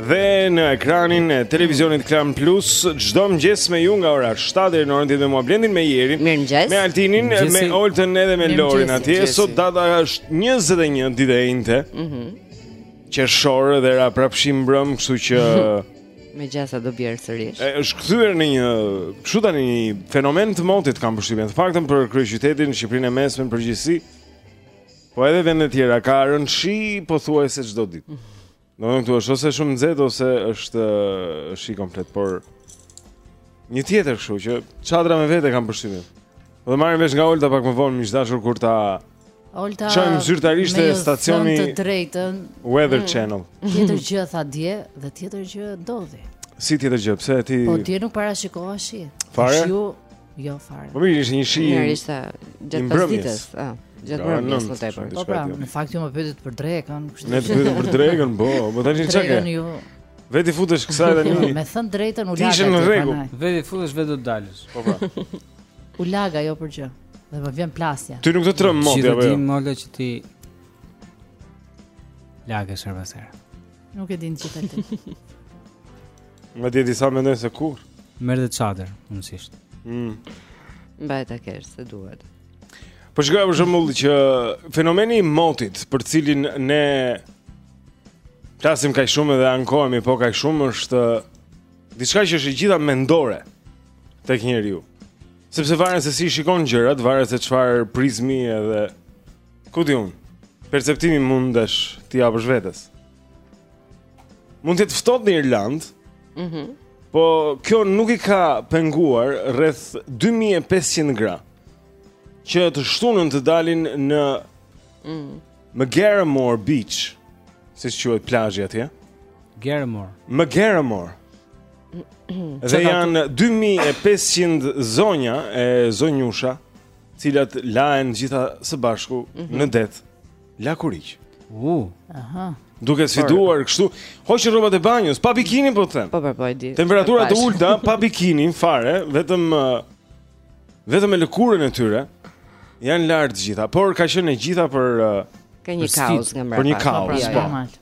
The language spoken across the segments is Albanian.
Dhe në ekranin e televizionit Klan Plus Çdo mëngjes me ju nga ora 7 deri në orën dhjetë me mua Blendin me Jerin Mirëmëngjes Me Altinin, Mëngjesi. me Oltën edhe me Mirë Lorin atje Mëngjesi. Sot data është 21 ditë e enjte mm -hmm. Qershor dhe ra prapë shi mbrëmë Kështu që Me gjasa do bjerë sërish e, është kthyer në një Kështu tani një fenomen të motit kam përshtypjen Të paktën për kryeqytetin Shqipërinë e mesme në përgjithësi Po edhe vende të tjera Ka rënë shi pothuajse çdo ditë mm -hmm. Domethënë këtu është ose shumë nxehtë ose është është shi komplet, por një tjetër kështu që çadra me vete kam përshtypjen. Do të marrim vesh nga Olta pak më vonë miq të dashur kur ta Olta. Çojmë zyrtarisht te stacioni i saj te Weather mm. Channel. Tjetër gjë the dje dhe tjetër gjë ndodhi. Si tjetër gjë? Pse ti Po dje nuk parashikove shi. Fare. Jo Jo fare. Po mirë, ishte një shi. Mirë, ishte gjatë pasdites, ë, gjatë mbrëmjes më tepër. Po pra, në fakt ju më pyetët për drekën, kështu që. Ne të pyetëm për drekën, po, po tani çka ke? Vetë i futesh kësaj tani. Jo, me thënë të drejtën u laga. Ishe në rregull. Vetë u fute vetë do të dalësh. Po po. U laga jo për gjë. Dhe më vjen plasja. Ty nuk të tremb moti apo jo? Të dimë moti që ti lagesh herë pas herë. Nuk e din çfarë ti. Madje disa mendojnë se kur Merr dhe çadër, mundësisht mm. Mbaje ta kesh se duhet Po shiko për shembull që Fenomeni i motit për të cilin ne Flasim kaq shumë dhe ankohemi po kaq shumë është Diçka që është e gjitha mendore Tek njeriu Sepse varet se si i shikon gjërat Varet se çfarë prizmi edhe Ku di unë Perceptimi mundesh t'i japësh vetes mund të jetë ftohtë në Irlandë. Mhm. Mm po kjo nuk i ka penguar rreth 2500 gra që të shtunën të dalin në mm -hmm Magheramore Beach, siç quhet plazhi atje. Gheramore. Magheramore. Dhe janë 2500 zonja e zonjusha, të cilat lahen të gjitha së bashku mm -hmm. në det. Lakuriq. U. Uh. Aha. Duke sfiduar kështu, hoqën rrobat e banjës pa bikini po them. Po po po e di. Temperatura të ulta pa bikini fare, vetëm vetëm me lëkurën e tyre. Janë larë të gjitha, por ka qenë e gjitha për ka një kauzë nga mbrapa. Për një po, kauzë, pra, po. Normal.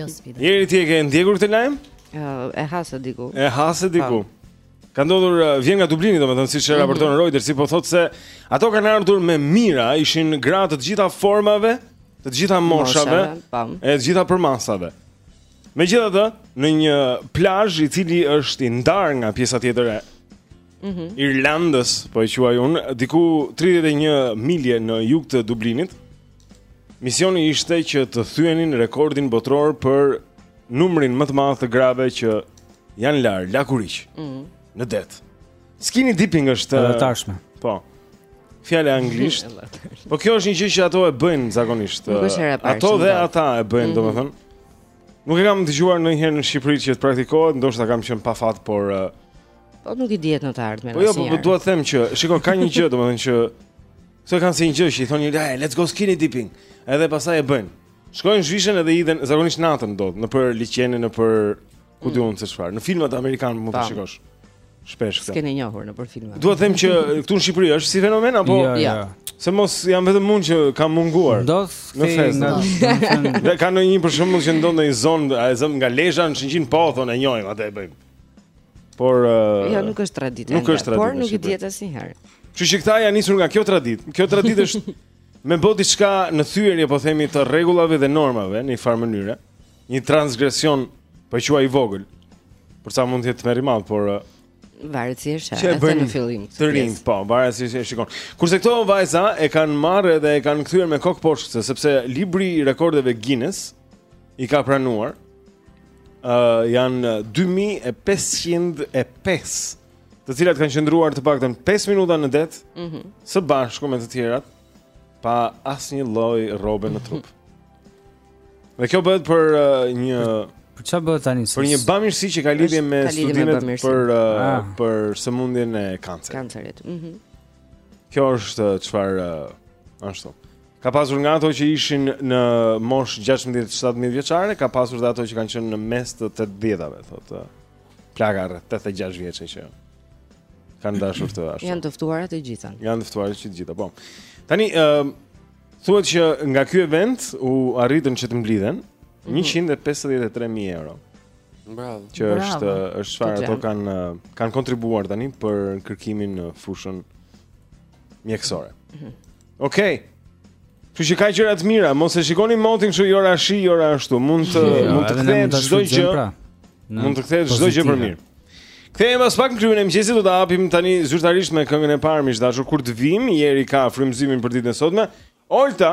Jo sfidë. Jeri ti e ke ndjekur këtë lajm? E hasa diku. E hase diku. Po. Ka ndodhur uh, vjen nga Dublini, domethënë siç e mhm. raporton mm -hmm. Reutersi, po thotë se ato kanë ardhur me mijëra, ishin gra të të gjitha formave, të të gjitha moshave, e të gjitha përmasave. Megjithatë, në një plazh i cili është i ndar nga pjesa tjetër e mm -hmm. Irlandës, po e quaj unë, diku 31 milje në jug të Dublinit, Misioni ishte që të thyenin rekordin botëror për numrin më të madh të grave që janë lar lakuriq mm -hmm. në det. Skinny dipping është e ashtu. Po. Fjala në anglisht. po kjo është një gjë që ato e bëjnë zakonisht. Ato dhe po. ata e bëjnë, mm -hmm. domethënë. Nuk e kam dëgjuar ndonjëherë në Shqipëri që të praktikohet, ndoshta kam qenë pa fat, por uh, po nuk i dihet në të ardhmen asnjëherë. Po jo, po, po dua të them që, shiko, ka një gjë domethënë që Këto kanë si një gjë që i thonë njëri, "Hey, let's go skinny dipping." Edhe pastaj e bëjnë. Shkojnë zhvishen edhe hidhen zakonisht natën do, nëpër liqene, nëpër ku di unë se çfarë. Në filmat amerikanë mund të Tam. shikosh. Shpesh këtë. E keni njohur nëpër filma. Dua të them që këtu në Shqipëri është si fenomen apo Jo, ja. jo. se mos jam vetëm unë që kam munguar. Ndos Në kthej festë, nga po. Dhe ka ndonjë për shembull që ndodh në një zonë, ta zëmë nga Lezha në Shëngjin po thonë e njohim atë e bëjmë. Por uh, jo nuk është traditë. Nuk është traditë. Por nuk i dihet asnjëherë. Që këta janë nisur nga kjo traditë Kjo traditë është me bo diçka në thyërje po themi të rregullave dhe normave Në një farë mënyre Një transgresion po e quaj i vogël Për sa mund të jetë të më i madh Por uh, Varet si është Që e bëjnë në fillim Të rinjtë, po, varet si e shikon Kurse këto vajza e kanë marrë dhe e kanë kthyer me kokë poshtë Sepse libri i rekordeve Guinness i ka pranuar uh, janë 2505 të cilat kanë qëndruar të paktën 5 minuta në det mm -hmm. së bashku me të tjerat pa asnjë lloj rrobe në trup. Dhe kjo bëhet për uh, një për çfarë bëhet tani? Për një bamirësi që ka lidhje me studimet për uh, ah. për sëmundjen e kancerit. Kancerit. Mhm. Mm kjo është çfarë uh, ashtu. Ka pasur nga ato që ishin në moshë 16-17 vjeçare, ka pasur dhe ato që kanë qenë në mes të 80-tave, thotë. Plaka rreth 86 vjeçe që kanë dashur të ashtu. Janë të ftuara të gjitha. Janë të ftuara të gjitha, po. Tani ë uh, thuhet që nga ky event u arritën që të mblidhen mm -hmm. 153000 euro. Bravo. Që Bravo. është është çfarë ato kanë kanë kontribuar tani për kërkimin në fushën mjekësore. Mm -hmm. Okej. Okay. Kështu që ka gjëra të mira, mos e shikoni motin kështu jo ra shi, jo ra ashtu. Mund të jo, mund të kthehet çdo gjë. Pra. Mund të kthehet çdo gjë për mirë. Kthehemi pas pak në klubin e mëngjesit, do ta hapim tani zyrtarisht me këngën e parë edhe ashtu kur të vijmë, Jeri ka frymëzimin për ditën e sotme. Olta.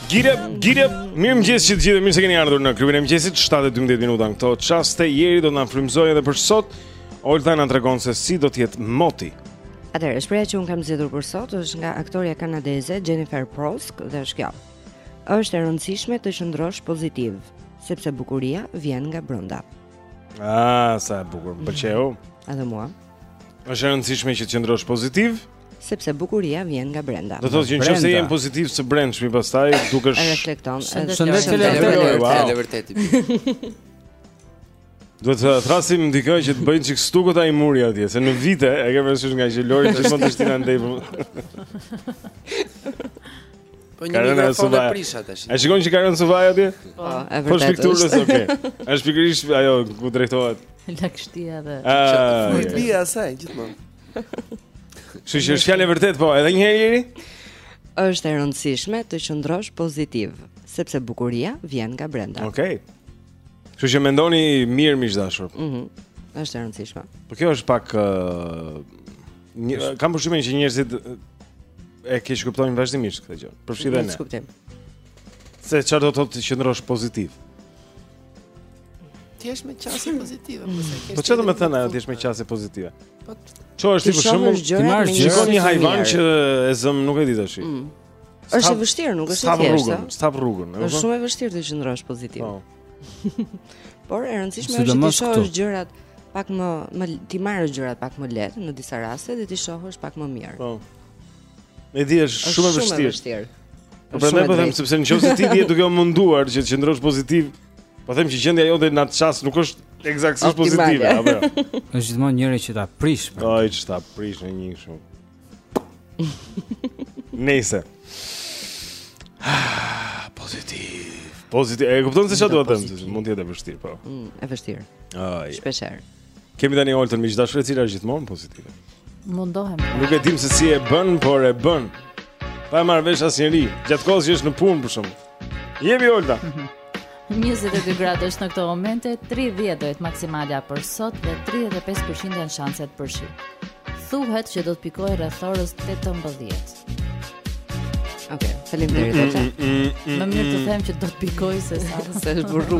Gire, gire, mirëmëngjes të gjithë, mirë se keni ardhur në klubin e mëngjesit, 7 e 12 minuta në këto çaste Jeri do të na frymëzojë edhe për sot, Olta na tregon se si do të jetë moti. Atëherë, shprehja që unë kam zgjedhur për sot, është nga aktorja kanadeze Jennifer Proske dhe është kjo. është e rëndësishme të qëndrosh pozitiv, sepse bukuria vjen nga brenda. A, sa e bukur, më pëlqeu. Edhe mua. është e rëndësishme që të qëndrosh pozitiv, sepse bukuria vjen nga brenda. Do të thotë që nëse jemi pozitiv së brendshmi pastaj dukesh e reflekton. Shëndet të lehtë, është vërtet. Duhet të thrasim dikë që të bëjë një çik stukim ai muri atje, se në vite e ke vënë nga që Lori të mund të shtyjë andej. Po, po një mikrofon e prisha tash. A shikon që ka rënë suvaja atje? Po, e vërtetë. Po pikturës, okay. Është pikërisht ajo ku drejtohet. Lakështia dhe. Ëh, ah, i bie asaj gjithmonë. Kështu që është fjalë e vërtetë po, edhe një herë jeri? Është e rëndësishme të qëndrosh pozitiv, sepse bukuria vjen nga brenda. Okej. Okay. Kështu që mendoni mirë miq të dashur. Mhm. Mm është e rëndësishme. Po kjo është pak uh, një, kam përshtypjen që njerëzit e keqkuptojnë vazhdimisht këtë gjë. Përfshirë dhe ne. Nuk kuptojmë. Se çfarë do të thotë të qëndrosh pozitiv? Të jesh me qasje mm. pozitive, po se ke. Po çfarë do me thënë ajo të jesh me qasje pozitive? Po. Ça është ti për shembull? T'i marrësh gjë. Shikon një hajvan që e zëm nuk e di tash. Mm. Është e vështirë, nuk është e thjeshtë. S'ta hap rrugën, s'ta hap rrugën. Është shumë e vështirë të qëndrosh pozitiv. Po. Por e rëndësishme është të shohësh gjërat pak më më t'i marrësh gjërat pak më lehtë në disa raste dhe t'i shohësh pak më mirë. Po. E di është shumë e vështirë. Po prandaj po them sepse nëse ti je duke u munduar që të qëndrosh pozitiv, po them që gjendja jote në atë çast nuk është ekzaktësisht pozitive, apo jo. Është gjithmonë njëri që ta prish. Po ai që ta prish në një kështu. Nëse. Ah, pozitiv. Pozitiv. E kupton se çfarë do të them? Mund të jetë e vështirë, po. Mm, e vështirë. Ai. Shpeshherë. Kemi tani Oltën miq të dashur e cila është gjithmonë pozitive. Mundohem. Nuk e dim se si e bën, por e bën. Pa e marrë vesh asnjëri. Gjatë kohës që është në punë për shaka. Jepi Olta. 22 gradë është në këto momente, 30 do jetë maksimalja për sot dhe 35% janë shanset për shi. Thuhet që do të pikojë rreth orës 18. Okej, okay, faleminderit. Mm, mm, mm, Më mirë të them që do të pikojë se sa se është burrë.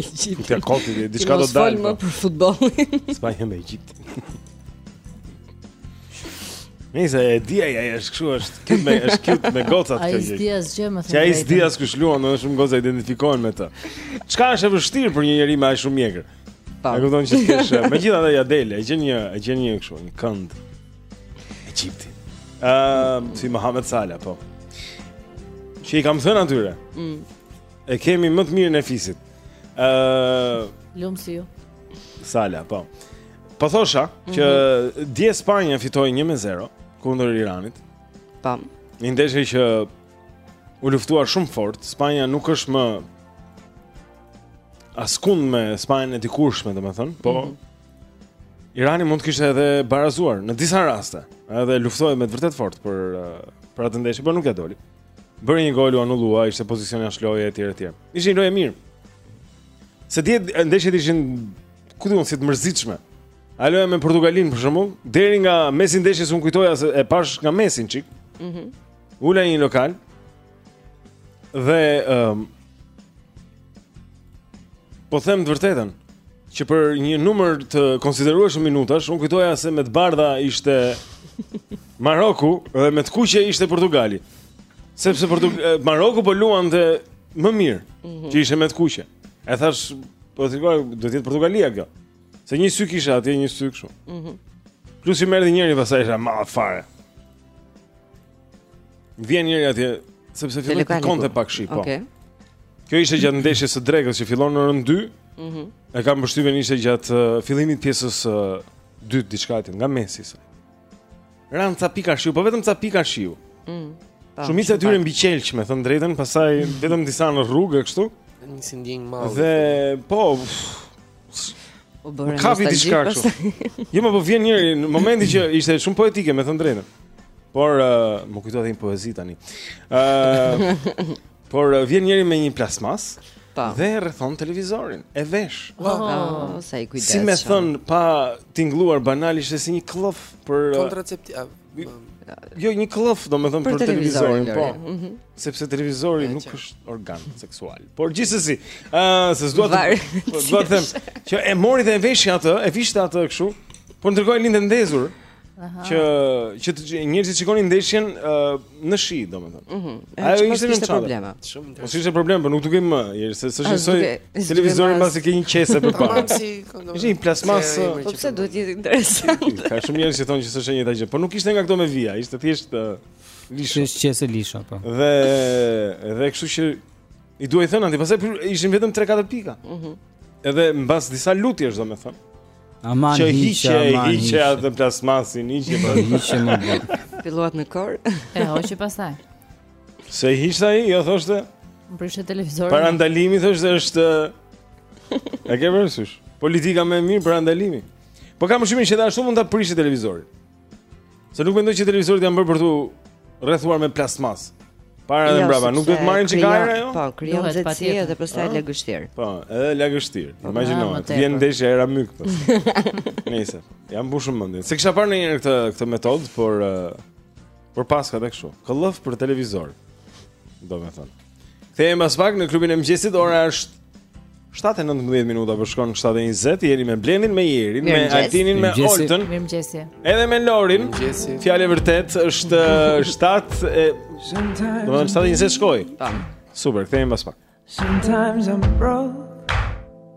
Egjipt. Ti kot, ti diçka do të dalë. Mos fol më për futbollin. Spanja me Egjipt. Nëse e di ai ai është kështu është këtu me është këtu me gocat kjo gjë. Ai s'di asgjë domethënë. Ai s'di as kush luan, më shumë goca identifikohen me të. Çka është e vështirë për një njeri me aq shumë mjekër? Po. E kupton që ti je. Megjithatë ia del, e gjen një, e gjen një kështu, një kënd. Egjipti. Ehm, um, si Mohamed Salah po. Ç'i kam thënë atyre? Mm. E kemi më të mirën e fisit. Ë uh... Lumsi ju. Sala, po. Po thosha mm -hmm. që mhm. dje Spanja fitoi 1-0 kundër Iranit. Pam. Po. Një ndeshje që u luftuar shumë fort. Spanja nuk është më askund me Spanjën e dikurshme, domethënë, po mm -hmm. Irani mund të kishte edhe barazuar në disa raste. Edhe luftoi me të vërtet fort për uh, për atë ndeshje, por nuk ia doli. Bëri një gol u anullua, ishte pozicion jashtë loje etj etj. Ishte një lojë e mirë. Se dje ndeshjet ishin ku di un si të mërzitshme. A loja me Portugalinë për shembull, deri nga mesi i ndeshjes un kujtoja se e pash nga mesin çik. Mhm. Mm Ula një lokal. Dhe ëm um, Po them të vërtetën që për një numër të konsiderueshëm minutash un kujtoja se me të bardha ishte Maroku dhe me të kuqe ishte Portugalia. Sepse Portug Maroku po luante më mirë mm -hmm. që ishte me të kuqe. E thash patjetër do të jetë Portugalia kjo. Se një sy kisha atje një sy kështu. Mhm. Mm Plus i merrte njëri pastaj isha më fare. Vjen njëri atje sepse filloi të pikonte pak shi, po. Okej. Okay. Kjo ishte gjatë ndeshjes së drekës që fillon në orën 2. Mhm. Mm e kam përshtypjen ishte gjatë uh, fillimit të pjesës së uh, dytë diçka aty nga mesi. Ran ca pika shiu, po vetëm ca pika shiu. Mhm. Mm po, Shumica e tyre mbi qelq, me thënë drejtën, pastaj vetëm disa në rrugë kështu. Nisi ndjenjë madhe. Dhe po, U bëre në kapi diçka kështu. Jo, më po vjen në momentin që ishte shumë poetike, me thënë drejtën. Por uh, më kujtohet një poezi tani. Ë uh, Por uh, vjen njëri me një plasmas pra. Po. dhe rrethon televizorin e vesh. Oh, oh, oh, sa i kujdes. Si me thënë pa tingëlluar banal ishte si një këllëf për kontraceptiv. Jo një këllëf, domethënë për, për televizorin, po. Mm -hmm. Sepse televizori nuk është organ seksual. Por gjithsesi, ë uh, se s'dua të po, dua të them që e mori dhe e veshi atë, e vishte atë kështu, por ndërkohë e linte ndezur. Aha. Që që njerëzit shikonin ndeshjen uh, në shi, domethënë. Mhm. Ajo ishte një problem. Shumë interesant. Ose ishte problem, por nuk dukej mirë, se s'e sheh dot televizorin pasi ke një qese përpara. Ishte një plasmas. Po pse duhet të jetë interesant? Ka shumë njerëz që thonë që s'është e njëjta gjë, por nuk ishte nga këto me vija, ishte thjesht lisho. Ishte qese lisho, po. Dhe dhe kështu që i duhej thënë atij, pastaj ishin vetëm 3-4 pika. Mhm. Edhe mbas disa lutjesh, domethënë. Aman hiqe, hiqe, aman hiqe. Hiqe atë plasmasin, hiqe. Po hiqe më bërë. Filluam në kor. E hoqi pastaj. S'e hiqte ai, jo thoshte. Më prishet televizori. Parandalimi thoshte është A ke parasysh? Politika më e mirë parandalimi. Po kam shumë që ashtu mund ta prishje televizorin. Se nuk mendoj që televizorët janë bërë për t'u rrethuar me plastmas. Para dhe jo, mbrapa, nuk do të marrin çikë ajër ajo? Po, krijon nxehtësi edhe pastaj ah. lagështirë. Po, edhe lagështirë. Po, Imagjino, ah, të vjen ndeshja erë myk po. Nëse ia mbushur mendin. S'e kisha parë ndonjëherë këtë këtë metodë, por eh, por paska dhe kështu. Këllëf për televizor. Domethënë. Kthehemi pas pak në klubin e mëngjesit, ora është 7:19 minuta po shkon 7:20 jeni me Blendin me Jerin me Altinin me Oltën mirëmëngjesi edhe me Lorin mirëmëngjesi fjala e vërtetë është 7 e domethënë 7:20 shkoi tam super kthehemi pas pak sometimes i'm broke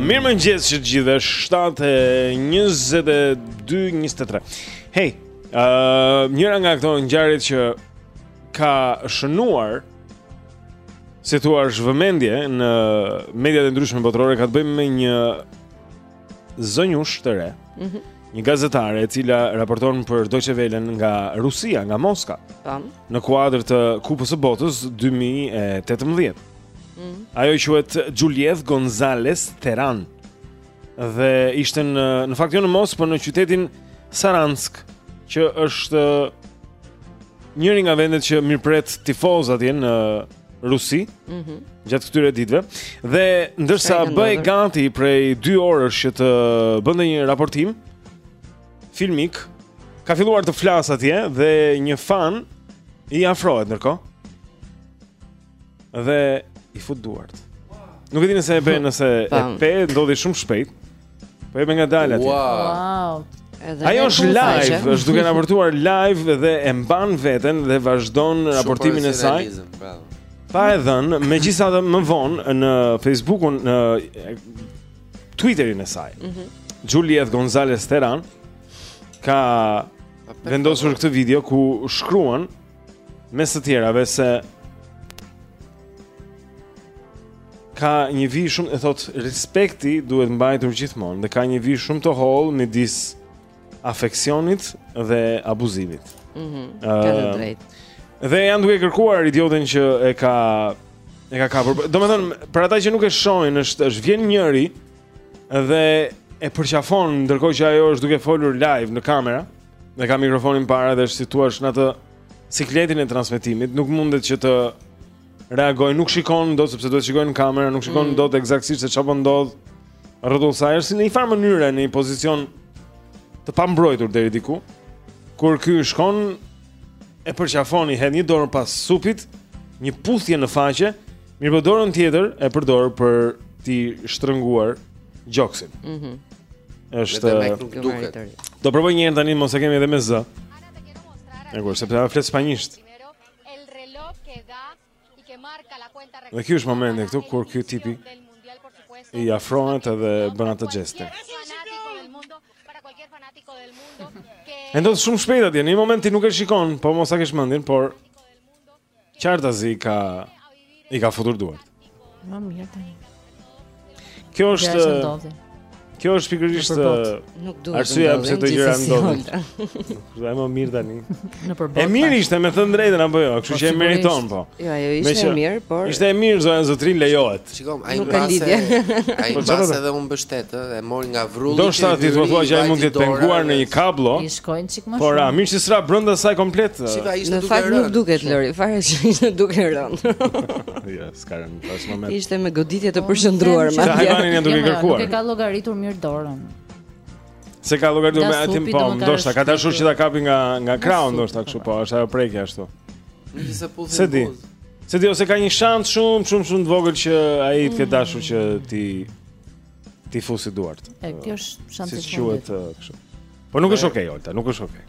Mirëmëngjes që të gjithë 7.22.23 Hej, uh, njëra nga këto ngjarjet që ka shënuar si të thuash vëmendje në mediat e ndryshme botërore Ka të bëjë me një zonjushë të re. Mhm. Mm një gazetare e cila raporton për Deutsche Welle nga Rusia, nga Moska. Tam. Në kuadër të Kupës së Botës 2018. Mhm. Ajo quhet Juliet Gonzalez Teran. Dhe ishte në në fakt jo në Moskë, por në qytetin Saransk, që është njëri nga vendet që mirëpret tifozë atje në Rusi, mm -hmm. gjatë këtyre ditëve, dhe ndërsa bëhej gati prej 2 orësh që të bënte një raportim, filmik, ka filluar të flasë atje dhe një fan i afrohet ndërkohë, dhe i fut duart. Nuk e di nëse e bën nëse e pe ndodhi shumë shpejt. Po jemi ngadalë aty. Wow. Ajo është live, është duke raportuar live dhe e mban veten dhe vazhdon raportimin e saj. Pa e dhënë, megjithatë më vonë në Facebookun në Twitterin e saj. Mm -hmm. Juliet Gonzalez Teran ka vendosur këtë video ku shkruan Mes të tjerave se ka një vijë shumë e thotë respekti duhet mbajtur gjithmonë dhe ka një vijë shumë të hollë midis afeksionit dhe abuzimit. Mhm. Mm uh, ka të drejtë. Dhe janë duke kërkuar idiotin që e ka e ka kapur. Domethënë, për ata që nuk e shohin, është është vjen njëri dhe e përqafon ndërkohë që ajo është duke folur live në kamera. Dhe ka mikrofonin para dhe është si të thuash në atë sikletin e transmetimit, nuk mundet që të reagojë, nuk shikon dot sepse duhet të shikojë në kamerë, nuk shikon mm. dot ekzaktësisht se çfarë po ndodh. Rrotull saj është si në një farë mënyre në një pozicion të pambrojtur deri diku. Kur ky shkon e përqafon i hedh një dorë pas supit, një puthje në faqe, Mirë po dorën tjetër e përdor për t'i shtrënguar gjoksin. Mhm. Mm është Edhe me nuk duket. Do provoj një herë tani mos e kemi edhe me zë. E kur sepse na flet spanjisht. Dhe kjo është momenti këtu kur ky tipi i afrohet edhe bën atë gjeste. E ndodh shumë shpejt atje, në një moment ti nuk e shikon, po mos ta kesh mendjen, por Qartazi ka i ka futur duart. Më mirë tani. Kjo është Kjo është pikërisht arsyeja pse këto gjëra ndodhin. Është më mirë tani. Nëpër botë. E mirë ishte me thënë të drejtën apo jo, kështu po, që e meriton po. Jo, ajo ishte e mirë, por Ishte e mirë zonja zotërinj lejohet. Shikom, ai mbase, ai po, mbase edhe unë e mbështes, e mori nga vrulli. Ndoshta ti do thuash që ai mund të jetë penguar në një kabllo. I shkoi një çik më shumë. Po mirë se s'ra brenda saj komplet. Sikur ishte duke rënë. Në fakt nuk duket Lori, fare që ishte duke rënë. Jo, s'ka rënë në asnjë moment. Ishte me goditje të përqendruar më. Sa hajani janë duke kërkuar. Nuk e ka llogaritur mirë dorën. S'e ka llogaritur, me atë po, ndoshta ka dashur që ta kapi nga nga krahu ndoshta kështu po, është ajo prekja ashtu. Nëse po se di. Se di ose ka një shans shumë shumë shumë të vogël që ai të ketë dashur që t'i t'i fusi duart. E kjo është shansi. Si quhet kështu. Po nuk është okay, Olta, nuk është okay.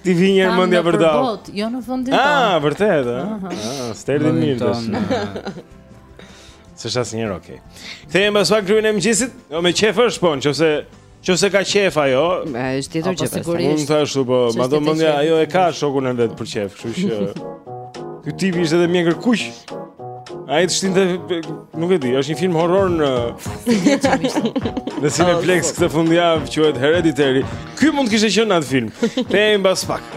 Të vijë mendja vërdallë. Po, jo në fundin tonë. Ah, vërtet, ëh. Ah, ah, Sterdi mirë tash. Se sa sinjer, okay. Kthehemi pas pak rrjedhën e mëngjesit. Jo me qef është po, në qoftë se ka qef ajo. Me është tjetër gjë. Sigurisht. Mund të ashtu po, madje madje ajo e ka shokun e vet për qef, kështu që Ky tipi ishte edhe mjekërkuq. Ai të shtynte nuk e di, është një film horror në Në Cineplex këtë fundjavë quhet Hereditary. Ky mund të kishte qenë në atë film. Kthehemi pas pak.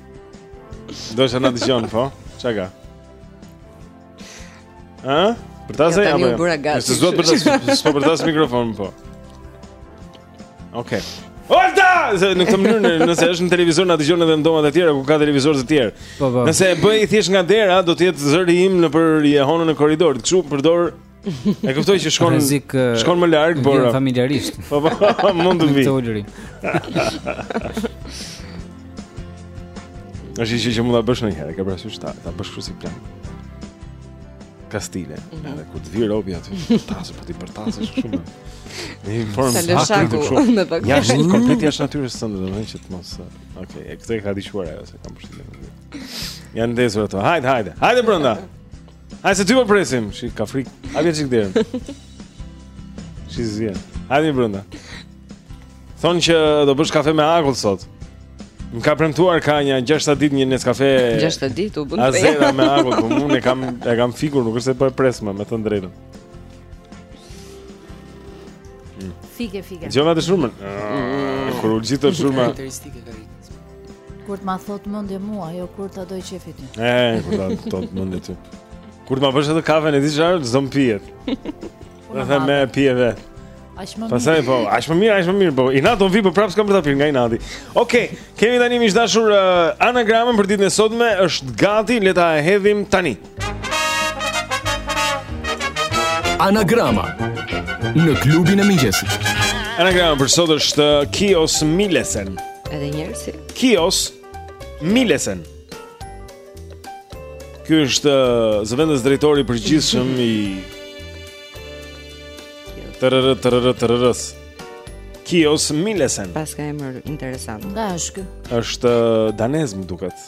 Do të na dëgjon po. Çka ka? Ë? Për ta zë apo? Jo? Se s'do përdor, s'po përdor mikrofon po. Okej. Olta! Në këtë mënyrë, nëse është në televizor na dëgjon edhe në domat e tjera ku ka televizorë të tjerë. Po, po. Nëse e bëj thjesht nga dera, do të jetë zëri im nëpër jehonën e korridorit. Kështu përdor E kuptoj që shkon rrezik, shkon më larg, por vjen familjarisht. Po po, po mund të vijë. Është një gjë që mund ta bësh ndonjëherë, ke parasysh ta ta bësh kështu si plan. Kastile, mm -hmm. edhe kur të vijë robi aty, tasë po ti për tasë është shumë. Në një formë si të shakasë, me pak. Ja, është komplet jashtë natyrës së ndër, domethënë që të mos. Eh, okej, e këtë e ka dëgjuar ajo se kam përshtypjen. Janë ndezur ato. Hajde, hajde. Hajde brenda. Hajde se ty po presim, shi ka frik. Hape një çik derën. Shi zgjen. Hajde brenda. Thon që do bësh kafen me akull sot. Më ka premtuar ka nja 60 ditë një Nescafe. 60 ditë u bënë. As era me akull, po unë e kam e kam fikur, nuk është se po e pres më, me të drejtën. Fike, fike. Gjithë ato zhurma. Mm. Kur u gjithë ato zhurma. Karakteristike ka rrit. Kur të ma thotë mendja mua, jo kur ta dojë qejfi ty E, kur ta thotë mendja ty Kur të ma bësh atë kafen e di çfarë, s'më pihet Dhe them pije vetë Pastaj, po, aq më mirë, aq më mirë, po Inat u bë, po prapë s'kam për ta pirë nga inati Okej, kemi tani miq të dashur uh, anagramën për ditën e sotme është gati, le ta hedhim tani Anagrama në klubin e mëngjesit. Anagrama për sot është Kios Milesen. Edhe një herë si. Kios Milesen. Ky është uh, zëvendës drejtori i përgjithshëm i Tërërë, tërërë, tërërës Kios Milesen Paska emër interesant Nga është ky? është uh, danez më duket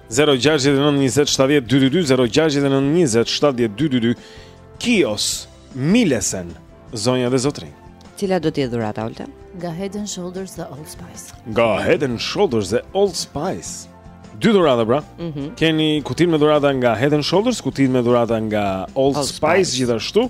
0-6-9-27-12-22 0-6-9-27-12-22 Kios, Milesen, Zonja dhe Zotërinj Cila do t'jetë dhurata, Olta? Nga Head and Shoulders dhe Old Spice Nga Head and Shoulders dhe Old Spice Dy dhurata pra mm -hmm. Keni kutin me dhurata nga Head and Shoulders Kutin me dhurata nga Old, Old Spice, Spice gjithashtu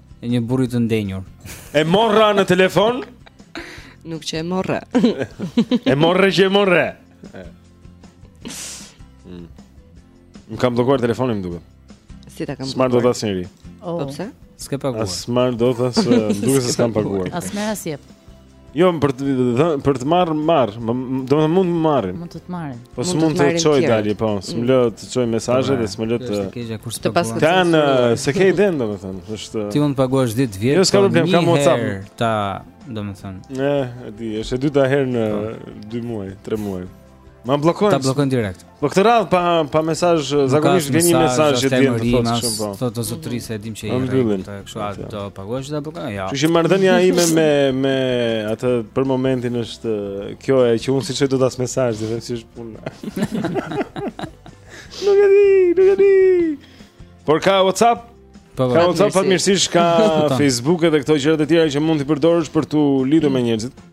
E një burri të ndenjur. E more në telefon? Nuk që e mora. e mora që e mora. Mm. Ma kanë bllokuar telefonin më duket. Si ta kanë bllokuar? S'marr dot asnjeri. Oh. Po pse? S'ke paguar. As s'marr dot as, duket se s'kam paguar. As merr as jep. Jo, për të dhënë, për të marrë, marr, domethënë mund t'më marrin. Mund të të marrin. Po s'mund të çoj dalje, po, s'më mm. lë të çoj mesazhe dhe s'më lë të. Të paskan. Kanë s'e ke idenë domethënë, është. Ti mund të paguash 10 vjet. Jo, s'ka po problem, kam WhatsApp. Pra, domethënë. Mua, e di, është e dyta herë në 2 po. muaj, 3 muaj. Ma bllokojnë. Ta bllokojnë direkt. Po këtë radhë pa pa mesazh, zakonisht vjen një mesazh që vjen të thotë shumë po. Thotë zotëri se e dimë që i rren, ta kështu a do paguash ta bllokojnë? Jo. Kështu që marrëdhënia ime me me atë për momentin është kjo e që unë s'çoj dot as mesazh, dhe si është puna. Nuk e di, nuk e di. Por ka WhatsApp? Po, po. ka WhatsApp fatmirësisht ka Facebook edhe këto gjëra të tjera që mund t'i përdorësh për t'u lidhur me njerëzit.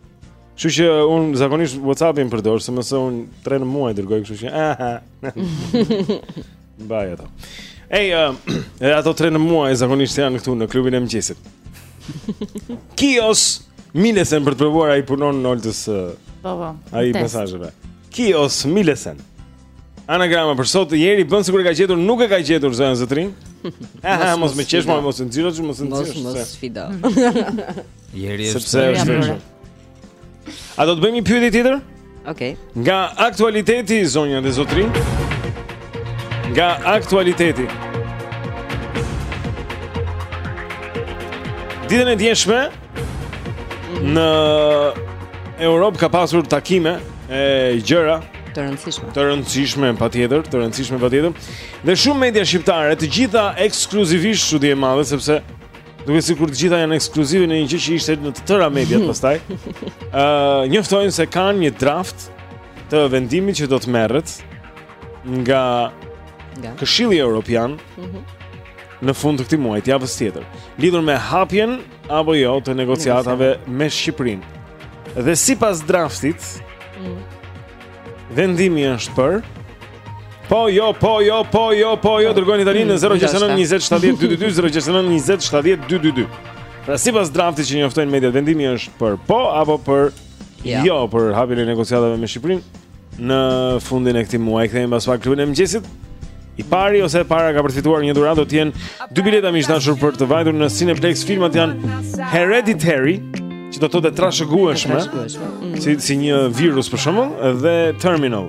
Kështu që unë zakonisht WhatsApp-in përdor, SMS unë tre në muaj dërgoj, kështu që aha. Mbaj ato. Ej, uh, edhe ato tre në muaj zakonisht janë këtu në klubin e mëngjesit. Kios Milesen për të provuar a i punon Oltës. Po po. Ai i mesazheve. Kios Milesen. Anagrama për sot Jeri bën sikur e ka gjetur, nuk e ka gjetur zonja zotërinj. Aha, mos më qesh, mos më nxirr, mos më nxirr. Mos më sfido. Jeri është sepse është vërtet. A do të bëjmë një pyetje tjetër? Okej. Okay. Nga aktualiteti zonja dhe zotërinj. Nga aktualiteti. Ditën e djeshme, Në Europë ka pasur takime e gjëra të rëndësishme. Të rëndësishme patjetër, të rëndësishme patjetër. Dhe shumë media shqiptare, të gjitha ekskluzivisht çudi e madhe sepse duket sikur të gjitha janë ekskluzive në një gjë që ishte në të tëra mediat pastaj. Ëh, uh, njoftojnë se kanë një draft të vendimit që do të merret nga nga Këshilli Europian. Mhm. në fund të këtij muaji, javës tjetër, lidhur me hapjen apo jo të negociatave me Shqipërinë. Dhe sipas draftit, mm. vendimi është për Po jo, po jo, po jo, po jo, dërgojeni tani në 069 20 70 222, 069 20 70 222. Pra sipas draftit që njoftojnë mediat, vendimi është për po apo për Ja. Jo për hapjen e negociatave me Shqipërinë në fundin e këtij muaji. Kthehemi pas pak në klubin e mëngjesit. I pari ose e para ka përfituar një dhuratë do të jenë dy bileta miq të dashur për të vajtur në Cineplex. Filmat janë Hereditary, që do të thotë e trashëgueshme, si si një virus për shembull, dhe Terminal.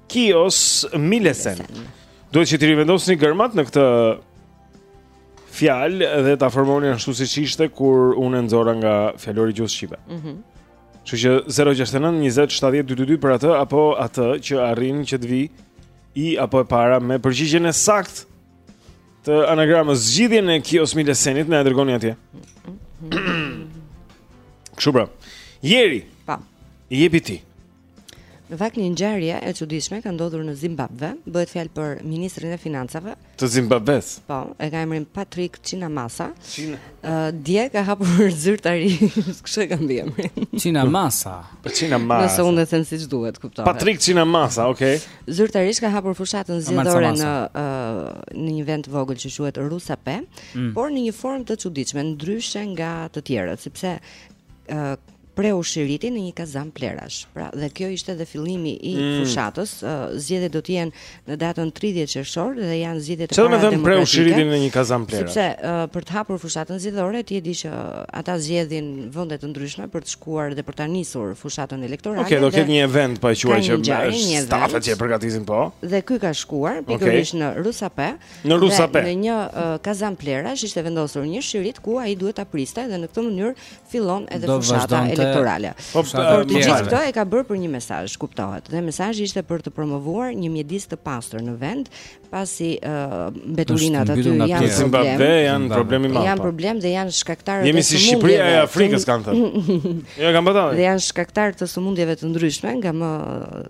Kios Milesen. Duhet që t'i rivendosni gërmat në këtë fjalë dhe ta formoni ashtu siç ishte kur unë e nxora nga fjalori i gjuhës shqipe. Mhm. Mm Kështu që 069 20 70 222 për atë apo atë që arrin që të vijë i pari apo e para me përgjigjen e saktë të anagramës zgjidhjen e Kios Milesenit na e dërgoni atje. Kështu pra. Jeri, Pa. i jepi ti. Në fakt një ngjarje e çuditshme ka ndodhur në Zimbabve, bëhet fjalë për ministrin e financave të Zimbabves. Po, e ka emrin Patrick Chinamasa. Chin. Uh, dje ka hapur zyrtari, kështu e ka mbiemrin. Chinamasa. Po Chinamasa. Nëse unë e them siç duhet, kuptohet. Patrick Chinamasa, okay. Zyrtarisht ka hapur fushatën zgjedhore në uh, në një vend të vogël që quhet Rusape, mm. por në një formë të çuditshme, ndryshe nga të tjerët, sepse uh, preu shiritin në një kazan plehrash. Pra, dhe kjo ishte dhe fillimi i mm. fushatës. Zgjedhjet do të jenë në datën 30 qershor dhe janë zgjedhjet e para demokratike. Çfarë më preu shiritin në një kazan plerash? Sepse uh, për të hapur fushatën zgjedhore, ti e di që ata zgjedhin vende të ndryshme për të shkuar dhe për ta nisur fushatën elektorale. Okej, okay, do ketë një event pa e quaj që është stafi që e përgatisin po. Dhe ky ka shkuar pikërisht okay. në Rusape. Në Rusape. Në një uh, kazan plehrash ishte vendosur një shirit ku ai duhet ta priste dhe në këtë mënyrë fillon edhe do fushata elektorale. Po, por të po, gjithë këtë e ka bërë për një mesazh, kuptohet. Dhe mesazhi ishte për të promovuar një mjedis të pastër në vend, pasi uh, mbeturinat aty janë problem. Në Zimbabwe janë problemi madh. Janë po. problem dhe janë shkaktarë të sëmundjeve. Jemi si Shqipëria e Afrikës kanë thënë. Jo kanë bërë. Dhe janë shkaktarë të sëmundjeve të ndryshme nga më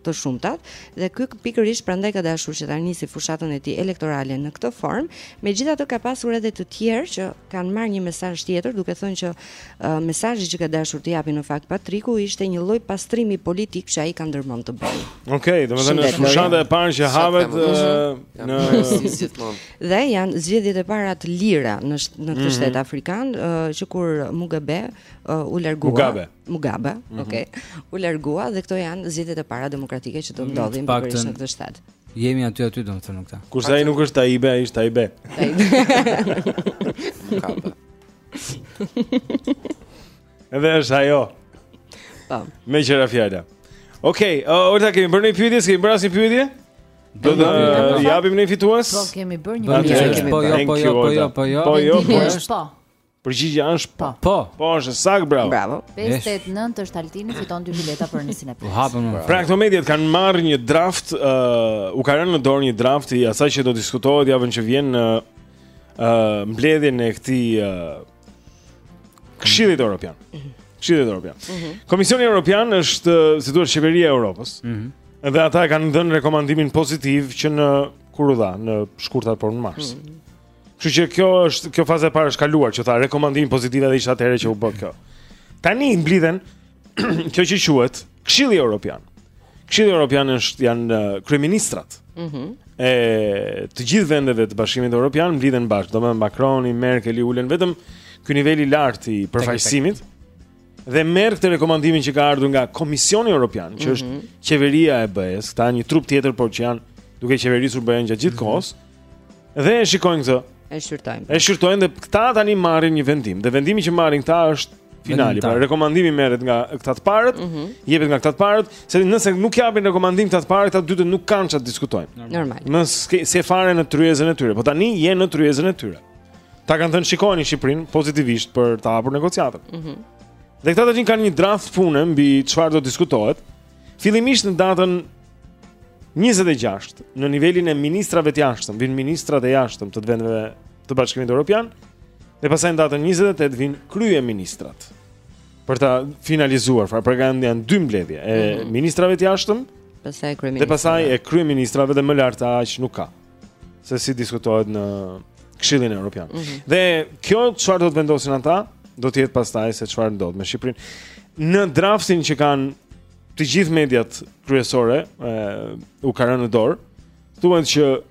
të shumtat dhe ky pikërisht prandaj ka dashur që ta nisi fushatën e tij elektorale në këtë formë, Megjithatë ka pasur edhe të tjerë që kanë marrë një mesazh tjetër duke thënë që uh, mesazhi që ka dashur të japi në fakt Patriku ishte një lloj pastrimi politik që ai ka ndërmend të bëjë. Okej, okay, domethënë është fushata e parë që hapet në dhe janë zgjedhjet e para të lira në në këtë mhm. shtet afrikan uh, që kur Mugabe uh, u largua. Mugabe. Mugabe, mm -hmm. okay. U largua dhe këto janë zgjedhjet e para demokratike që do mhm. ndodhin në këtë shtet. Jemi aty aty domethënë këta. Kurse ai nuk është Taibe, ai është Taibe. Edhe është ajo. Po. Me qira fjala. Okej, okay, ore ta kemi bërë një pyetje, kemi bërë asnjë pyetje? Do të japim një fitues? Po kemi bërë një pyetje. Po jo, po jo, po jo, po jo. Po jo, po jo. Përgjigja është po. Po. Po është saktë, bravo. Bravo. 589 është Altini fiton dy bileta për në Cineplex. U hapën. Pra këto mediat kanë marrë një draft, ë, uh, u ka rënë në dorë një draft i asaj që do të diskutohet javën që vjen në ë uh, mbledhjen e këtij uh, Këshillit Evropian. Këshillit Evropian. Mm -hmm. Komisioni Evropian është, uh, si të thuash, qeveria e Europës. Mhm. Mm dhe ata e kanë dhënë rekomandimin pozitiv që në kur u dha në shkurt apo në mars. Mm -hmm. Kështu që kjo është kjo faza e parë është kaluar, që u dha rekomandimi pozitiv edhe ishte atëherë që u bë kjo. Tani mblidhen kjo që quhet Këshilli Evropian. Këshilli Evropian është janë uh, kryeministrat. Mhm. Mm e të gjithë vendeve të Bashkimit Evropian mblidhen bashkë, domethënë Macroni, Merkeli ulen vetëm ky nivel i lartë i përfaqësimit. dhe merr këtë rekomandimin që ka ardhur nga Komisioni Evropian, që është mm -hmm. qeveria e BE-s, pra një trup tjetër por që janë duke qeverisur BE-n gjatë gjithë mhm. kohës. Mm -hmm. Dhe e shikojnë këtë. E shqyrtojnë. E shqyrtojnë dhe këta tani marrin një vendim. Dhe vendimi që marrin këta është finali. Pra rekomandimi merret nga këta të parët, mm -hmm. jepet nga këta të parët, se nëse nuk japin rekomandim këta të parët, këta të dytë nuk kanë ça të diskutojnë. Normal. Nuk vjen fare në tryezën e tyre, po tani vjen në tryezën e tyre. Ata kanë thënë shikojeni Shqipërinë pozitivisht për të hapur negociatat. Mhm. Mm dhe këta tani kanë një draft pune mbi çfarë do të diskutohet. Fillimisht në datën 26 në nivelin e ministrave të jashtëm, vin ministrat e jashtëm të vendeve të Bashkimit Evropian dhe pastaj në datën 28 vin kryeministrat për ta finalizuar fare pra kanë janë dy mbledhje e mm -hmm. ministrave të jashtëm, pastaj kryeministrat. Dhe pastaj e kryeministrave dhe më lart se aq nuk ka. se si diskutohet në Këshillin Evropian. Mm -hmm. Dhe kjo çfarë do të vendosin ata, do të jetë pastaj se çfarë ndodh me Shqipërinë. Në draftin që kanë të gjithë mediat kryesore, e, u ka rënë në dorë, thuhet që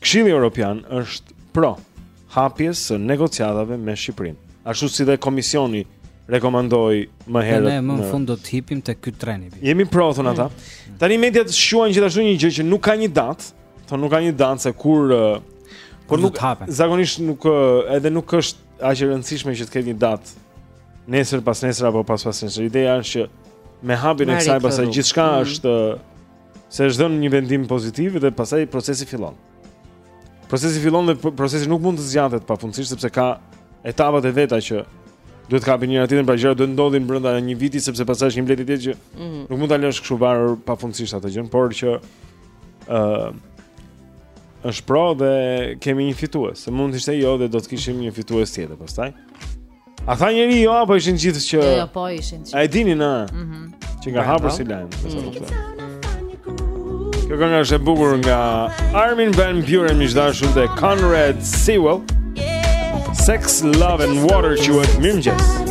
Këshilli Evropian është pro hapjes së negociatave me Shqipërinë. Ashtu si dhe komisioni rekomandoi më herët. Ne më në fund do të hipim te ky treni. Jemi pro thon ata. Mm. Tani mediat shkruajnë gjithashtu një gjë që nuk ka një datë, thon nuk ka një datë se kur Po nuk hapen. Zakonisht nuk edhe nuk është aq e rëndësishme që të ketë një datë nesër pasnesër apo pas pasnesër. Ideja është që me hapjen e kësaj pasaj gjithçka mm. është se është dhënë një vendim pozitiv dhe pasaj procesi fillon. Procesi fillon dhe procesi nuk mund të zgjatet pafundësisht sepse ka etapat e veta që duhet të kapin njëra tjetrën, pra gjërat duhet të ndodhin brenda një viti sepse pastaj është një mbledhje tjetër që mm -hmm. nuk mund ta lësh kështu varur pafundësisht atë gjën, por që ë uh, është pro dhe kemi një fitues. Se mund të ishte jo dhe do të kishim një fitues tjetër pastaj. A tha njeri jo apo ishin të gjithë që Jo, jo po ishin. A e dini në? Mhm. Mm që nga hapur si lajm, sa do të thotë. Kjo kënga është e bukur nga Armin van Buuren, miq të dashur dhe Conrad Sewell. Sex, Love and Water quhet Mirëmëngjes.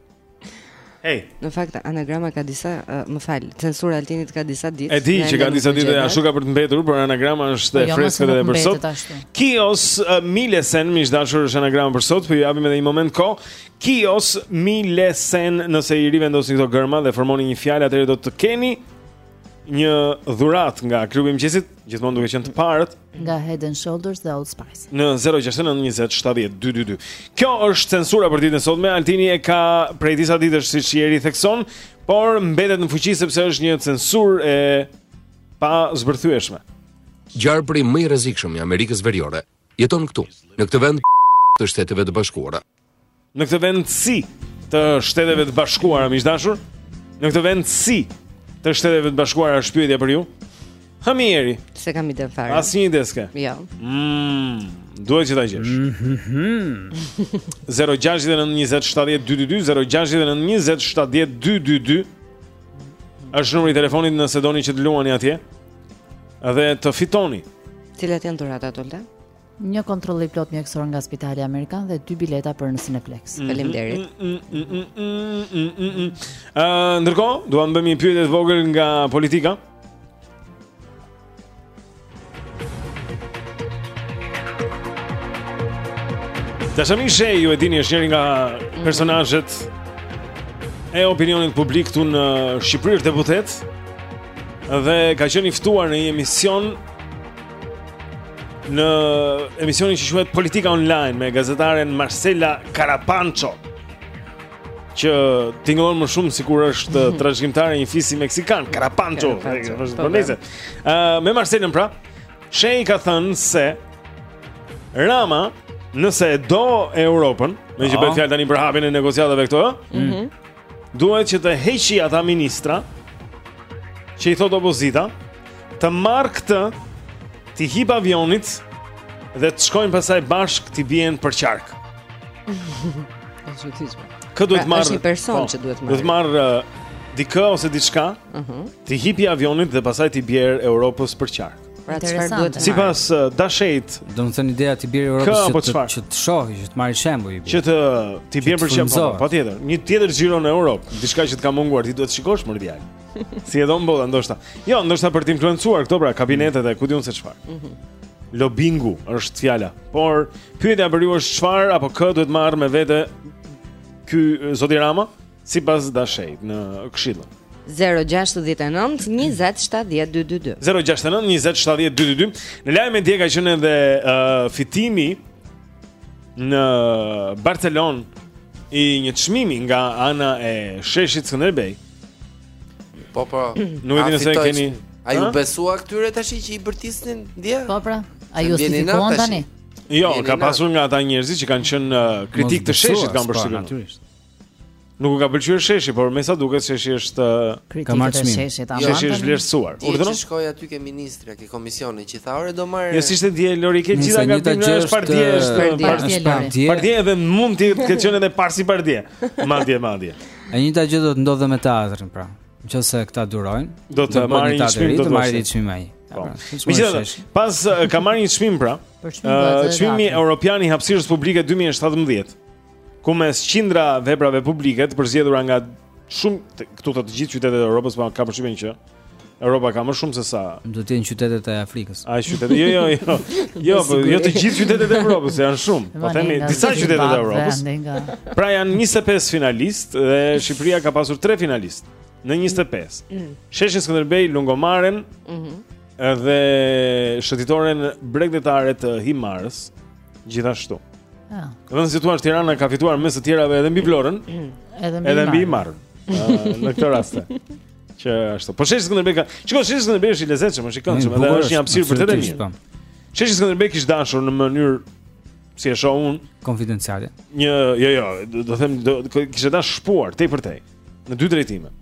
Ej. Në fakt anagrama ka disa, uh, më fal, censura e Altinit ka disa ditë. E di që ka disa ditë ashtu ka për të mbetur, por anagrama është po, e jo, freskët edhe për sot. Kios uh, Milesen, miq të dashur, është anagrama për sot, po ju japim edhe një moment kohë. Kios Milesen, nëse i rivendosni këto gërma dhe formoni një fjalë, atëherë do të keni një dhuratë nga klubi i mëngjesit, gjithmonë duke qenë të parët. nga Head and Shoulders dhe Old Spice. Në 069 20 70 222. Kjo është censura për ditën e sotme. Altini e ka prej disa ditësh siç Jeri thekson, por mbetet në fuqi sepse është një censurë e pazbërthyeshme. Gjarpri më i rrezikshëm i Amerikës Veriore jeton këtu, në këtë vend të Shteteve të Bashkuara. Në këtë vend si të shteteve të bashkuara, miq të dashur? Në këtë vend si të shteteve të bashkuara është pyetja për ju. Hë Jeri. S'e kam idenë fare. Asnjë ide s'ke. Jo. Mm, duhet që ta gjesh. Mm -hmm. 069 20 70 222 069 20 70 222 është numri i telefonit nëse doni që të luani atje dhe të fitoni. Cilat janë dhuratat, Olga? Një kontroll i plotë mjekësor nga Spitali Amerikan dhe dy bileta për në Cineplex. Mhm. Faleminderit. Ëh, ndërkohë, duam të bëjmë një pyetje të vogël nga politika. Dashamir Shehi, ju e dini, është njëri nga personazhet e opinionit publik këtu në Shqipëri është deputet dhe ka qenë i ftuar në një emision Në emisionin që quhet Politika Online me gazetaren Marcela Karapanço që tingëllon më shumë sikur është trashëgimtare mm -hmm. një fisi meksikan, Karapanço, po, po, po. Ë me Marcelën pra, Shehi ka thënë se Rama nëse e do Europën, meqë bëhet fjalë tani për hapjen e negociatave këtu, ëh. Mm -hmm. duhet që të heqi ata ministra që i thotë opozita të marrë këtë t'i hipi avionit dhe të shkojnë pasaj bashkë t'i bien përqark. Kë duhet pra, marrë? Është një person po, që duhet marrë. Duhet të marrë uh, dikë ose diçka. Mhm. T'i hipi avionit dhe pasaj t'i bjerë Europës përqark. Pra çfarë duhet? Sipas uh, Dashit, domethënë ideja t'i bjerë Europës që, po që, që të shohë, që të marrë shembuj. Që të t'i bjerë për shembull, po, patjetër. Një tjetër xhiro në Europë, diçka që të ka munguar, ti duhet të shikosh më djalë. si e do bota ndoshta. Jo, ndoshta për të influencuar këto pra kabinetet e ku di unë se çfarë. Mm -hmm. Lobingu është fjala. Por pyetja për ju është çfarë apo kë duhet të marrë me vete ky Zoti Rama? sipas Dashit në këshillën. 0-6-19-27-12-2 0-6-19-27-12-2 Në lajë me djeka që në dhe uh, fitimi në Barcelonë i një çmimi nga ana e sheshit Skënderbej Po pra Nuk e di nëse keni A ju besua këtyre tashi që i bërtisnin dje? Po pra A ju si fituan tani? Jo, ka pasur nga ata njerëzit që kanë qenë uh, kritikë të sheshit kanë përshqyri Nuk u ka pëlqyer sheshi, por me sa duket sheshi është ka marrë çmim. Sheshi ka marrë. Sheshi është vlerësuar. U thonë? Ti shkoi aty ke ministra, ke komisionin që tha ore do marrë. Jo, ishte dje Lori ke gjithë nga tim është parti është parti parti. Parti edhe mund të jetë ketë qenë edhe parsi parti. Madje madje. E njëjta gjë do të ndodhë me teatrin, pra. Nëse këta durojnë, do të marrin një çmim, do të marrin një çmim ai. Po. Megjithatë, paska marrë një çmim pra. Çmimi Europian i Hapësirës Publike 2017. ku mes qindra veprave publike të përzgjedhura nga shumë këtu të gjithë qytetet e Europës, por kam përshtypjen që Europa ka më shumë se sa. Do të jenë qytetet e Afrikës. Ai qytete. Jo, jo, jo. Jo, po jo të gjithë qytetet e Europës janë shumë. Po themi disa qytete të Europës. Pra janë 25 finalistë dhe Shqipëria ka pasur 3 finalistë në 25. Mm. Sheshin Skënderbej, Lungomaren. Mhm. Edhe shëtitoren bregdetare të Himarës. Gjithashtu. Ah. Vënë në situatë Tirana ka fituar mes të tjerave edhe mbi Vlorën, edhe mbi edhe mbi Himarën. Në këtë rast. Gjithashtu. Po sheshi Skënderbej. Shiko sheshi Skënderbej është i lezetshëm, është i këndshëm, edhe është një hapësirë vërtet e mirë. Sheshi Skënderbej kish dashur në mënyrën si e shoh unë, konfidenciale. Një, jo, jo, do të them do kishte dashur shpuar tej për tej. në dy drejtime.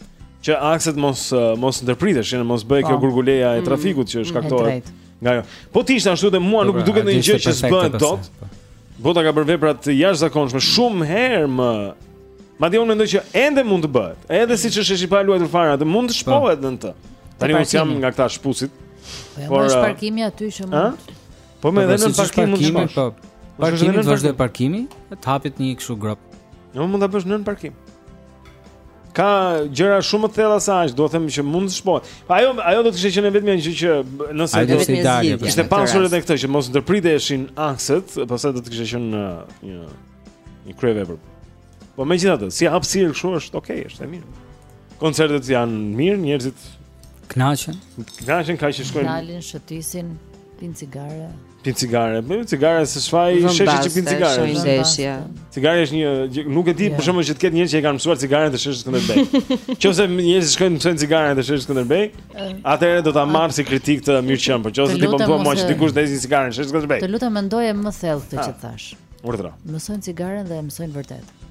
Që akset mos mos ndërpriteshin, mos bëhej kjo po. gurguleja e mm. trafikut që mm, shkaktohet. Nga ajo. Po të ishte ashtu dhe mua po nuk më duket ndonjë gjë që s'bëhet dot. Po. Bota ka bërë vepra të jashtëzakonshme shumë herë më. Madje unë mendoj që ende mund të bëhet. Edhe siç është sheshi pa e luajtur fare, ai mund të shpohet në të. Tani unë jam nga këta shpuesit. Po, por është uh, parkimi aty që mund. Po më edhe në parkim mund të shpohet. Po. Parkimi do të parkimi, të hapet një kështu gropë. Jo, mund ta bësh nën parkim. Ka gjëra shumë më të thella sa aq, do të them që mund të shpohet. Po ajo ajo do të kishte qenë vetëm një gjë që nëse do të dalë. Kishte pasur edhe këtë që mos ndërpriteshin akset, pastaj do të kishte qenë uh, një një kryevepër. Po megjithatë, si hapësirë kështu është okej, okay, është e mirë Koncertet janë mirë, njerëzit kënaqen Kënaqen, ka që shkojnë Dalin, shëtisin, pinë cigare Pinë cigare, po cigare se çfarë sheshi që pinë cigare Shumë ndeshja Cigare është një, nuk e di yeah. për shembull që të ketë njerëz që e kanë mësuar cigaren te sheshi Skënderbej Qoftë se njerëzit shkojnë të mësojnë cigaren te sheshi Skënderbej Atëherë do ta marr si kritikë të mirëqenë Por qoftë se ti po më thua mua që dikush ndezi cigaren te sheshi Skënderbej Të lutem mendoje më thellë këtë që thashë Urdhëro. Mësojnë cigaren dhe e mësojnë vërtet.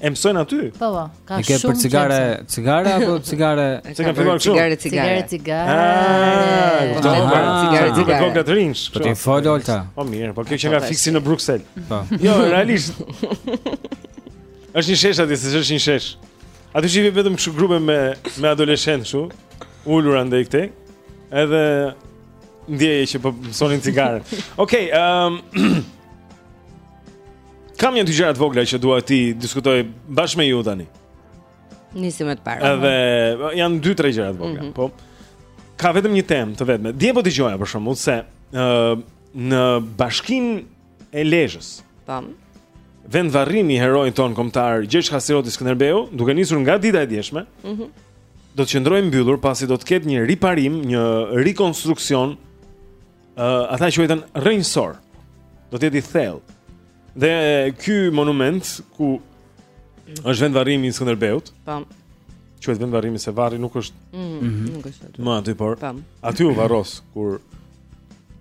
E mësojnë aty? Po, po, ka shumë. Ke për cigare, cigare apo cigare? Se kanë filluar kështu. Cigare, cigare, cigare. Ah, kuptoj. Cigare, cigare. Po ka drinks. Po ti fol Olta. Po mirë, po kjo që nga fiksi në Bruksel. Po. Jo, realisht. Është një shesh aty, se është një shesh. Aty që vjen vetëm kështu grupe me me adoleshentë kështu, ulur andej këtej. Edhe ndieje që po mësonin cigaren. Okej, ehm Kam nja dy gjëra të vogla që dua t'i diskutoj bashkë me ju tani. Nisim me të parën. Edhe janë dy tre gjëra të vogla, mm -hmm. po. Ka vetëm një temë të vetme. Dje po dëgjoja për shembull se ë uh, në bashkinë e Lezhës. Tam. Po. Vendvarrimi i heroit tonë kombëtar Gjergj Kastrioti Skënderbeu, duke nisur nga dita e djeshme. Mhm. Mm do të qëndrojë mbyllur pasi do të ketë një riparim, një rikonstruksion uh, ata e quajtën rrënjësor. Do të jetë i thellë. Dhe ky monument ku është vendvarrimi i Skënderbeut. Tam. Po. Quhet vendvarrimi se varri nuk është. Mm -hmm. Nuk është. Më aty por. Tam. Po. Aty u varros kur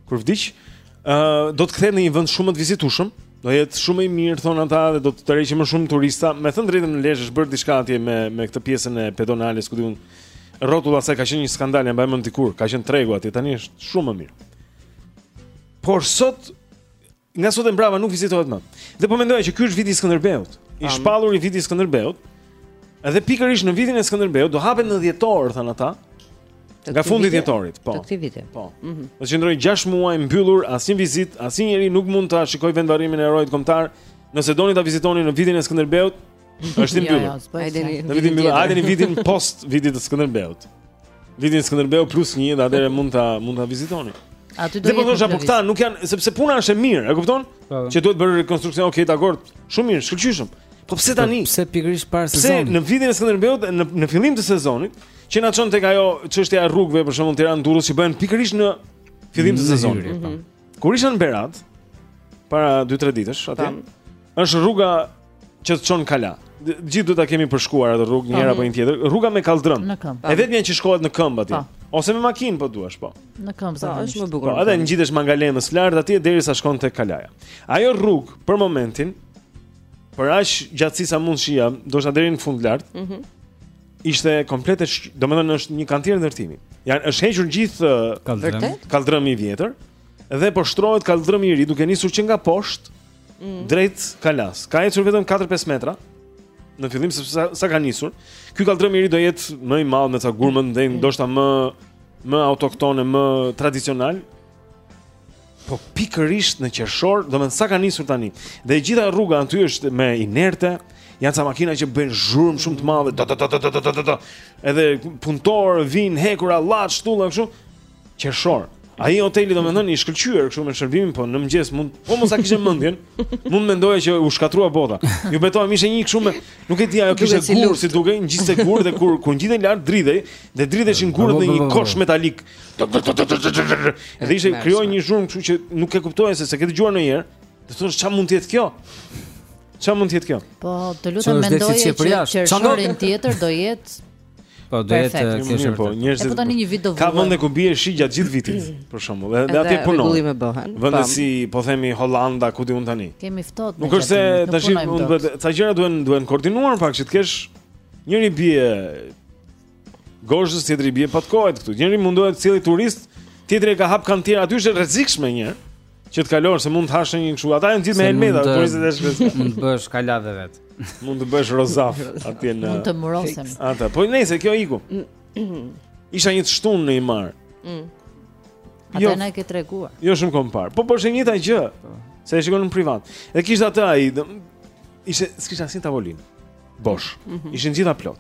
kur vdiq. Ë uh, do të kthehet në një vend shumë më të vizitueshëm. Do jetë shumë më i mirë thonë ata dhe do të tërheqë më shumë turista. Me thënë të drejtën në Lezhë është bërë diçka atje me me këtë pjesën e pedonales ku dikur Rrotulla sa ka qenë një skandal, e mbajmë mend dikur, ka qenë tregu atje, tani është shumë më mirë. Por sot nga sot e mbrapa nuk vizitohet më. Dhe po mendoja që ky është viti i Skënderbeut. I shpallur si viti i Skënderbeut. Edhe pikërisht në vitin e Skënderbeut do hapet në dhjetor, thanë ata. Nga fundi i dhjetorit, po. Të këtij viti. Po. Ëh. Mm do qëndrojë 6 muaj mbyllur, asnjë vizitë, asnjë njeri nuk mund ta shikojë vendvarrimin e heroit kombëtar. Nëse doni ta vizitoni në vitin e Skënderbeut, Është i mbyllur. Në vitin e mbyllur, hajde në vitin post vitit të Skënderbeut. Vitin e Skënderbeut plus 1, atëherë mund ta mund ta vizitoni. Aty do të thonë apo këta nuk janë sepse puna është e mirë, e kupton? Po, po. Që duhet bërë rekonstruksion, okay, dakor. Shumë mirë, shkëlqyshëm. Po pse tani? Po, pse pikërisht para sezonit? Pse në vitin e Skënderbeut në në fillim të sezonit, që na çon tek ajo çështja e rrugëve për shembull Tiranë-Durrës që bëhen pikërisht në fillim të sezonit. Po. Mhm. Kur isha në Berat para 2-3 ditësh aty, është rruga që të çon në kala. Gjithë duhet ta kemi përshkuar atë rrugë një herë apo një tjetër. Rruga me kalldrëm. E vetmja që shkohet në këmbë atje. Po. Ose me makinë po duash, po. Në këmbë sa po, është më bukur. Po, edhe ngjitesh Mangalemit lart atje derisa shkon te kalaja. Ajo rrugë për momentin për aq gjatësi sa mund shihja, ndoshta deri në fund lart. Mhm. Mm ishte komplet e, domethënë është një kantier ndërtimi. Janë është hequr gjithë kalldrëmi i vjetër dhe po shtrohet kalldrëmi i ri duke nisur që nga poshtë. mm. drejt kalasë. Ka ecur vetëm 4-5 metra në fillim sepse sa, sa ka nisur. Ky kalldrëm i ri do jetë më i madh me ca gurë më mm. dhe mm. ndoshta më më autoktone, më tradicional. Po pikërisht në qershor, domethënë sa ka nisur tani. Dhe e gjitha rruga aty është me inerte, janë ca makina që bëjnë zhurmë shumë të madhe. Edhe punëtorë vijnë, hekura, llaç, tulla kështu. Qershor. Ai hoteli domethënë i shkëlqyer kështu me shërbimin, po në mëngjes mund, po mos ta kishe mendjen, mund mendoje që u shkatërrua bota. Ju betohem ishte një kështu me, nuk e di ajo kishte si gur, si dukej, ngjiste gurë dhe kur kur ngjitej lart dridhej, dhe dridheshin gurët në një kosh metalik. Edhe ishte krijonte një zhurmë kështu që nuk e kuptoje se s'e ke dëgjuar ndonjëherë. Do thoshe çfarë mund të jetë kjo? Çfarë mund të jetë kjo? Po, të lutem mendoje që çfarë tjetër do jetë Po do të kishim po njerëz. Po tani një vit do vuajmë. Ka vende ku bie shi gjatë gjithë vitit, për shembull. Edhe atje punon. Edhe rregullime bëhen. Vende si, po themi Holanda, ku dimër tani. Kemi ftohtë. Nuk është se tash unë bëhet, ca gjëra duhen duhen koordinuar pak që të kesh njëri bie gozhës tjetri bie patkoit këtu. Njëri mundohet të sjellë turist, tjetri e ka hap kantier, aty është e rrezikshme një. Që të kalosh se mund të hash një kështu. Ata janë gjithë me helmeta, kur ishte të shpresë. Mund të bësh kalanë vetë. Mund të bësh Rozafë atje në. Mund të murosem. Ata, po nejse kjo iku. Isha një të shtunë në Himarë. Mm. Ata jo, na e ke treguar. Jo shumë kohë më parë. Po po është e njëjta gjë. Po. Se e shikon në privat. Edhe kishte atë ai, ishte s'kishte asnjë tavolinë. Bosh. Mm -hmm. Ishin gjitha plot.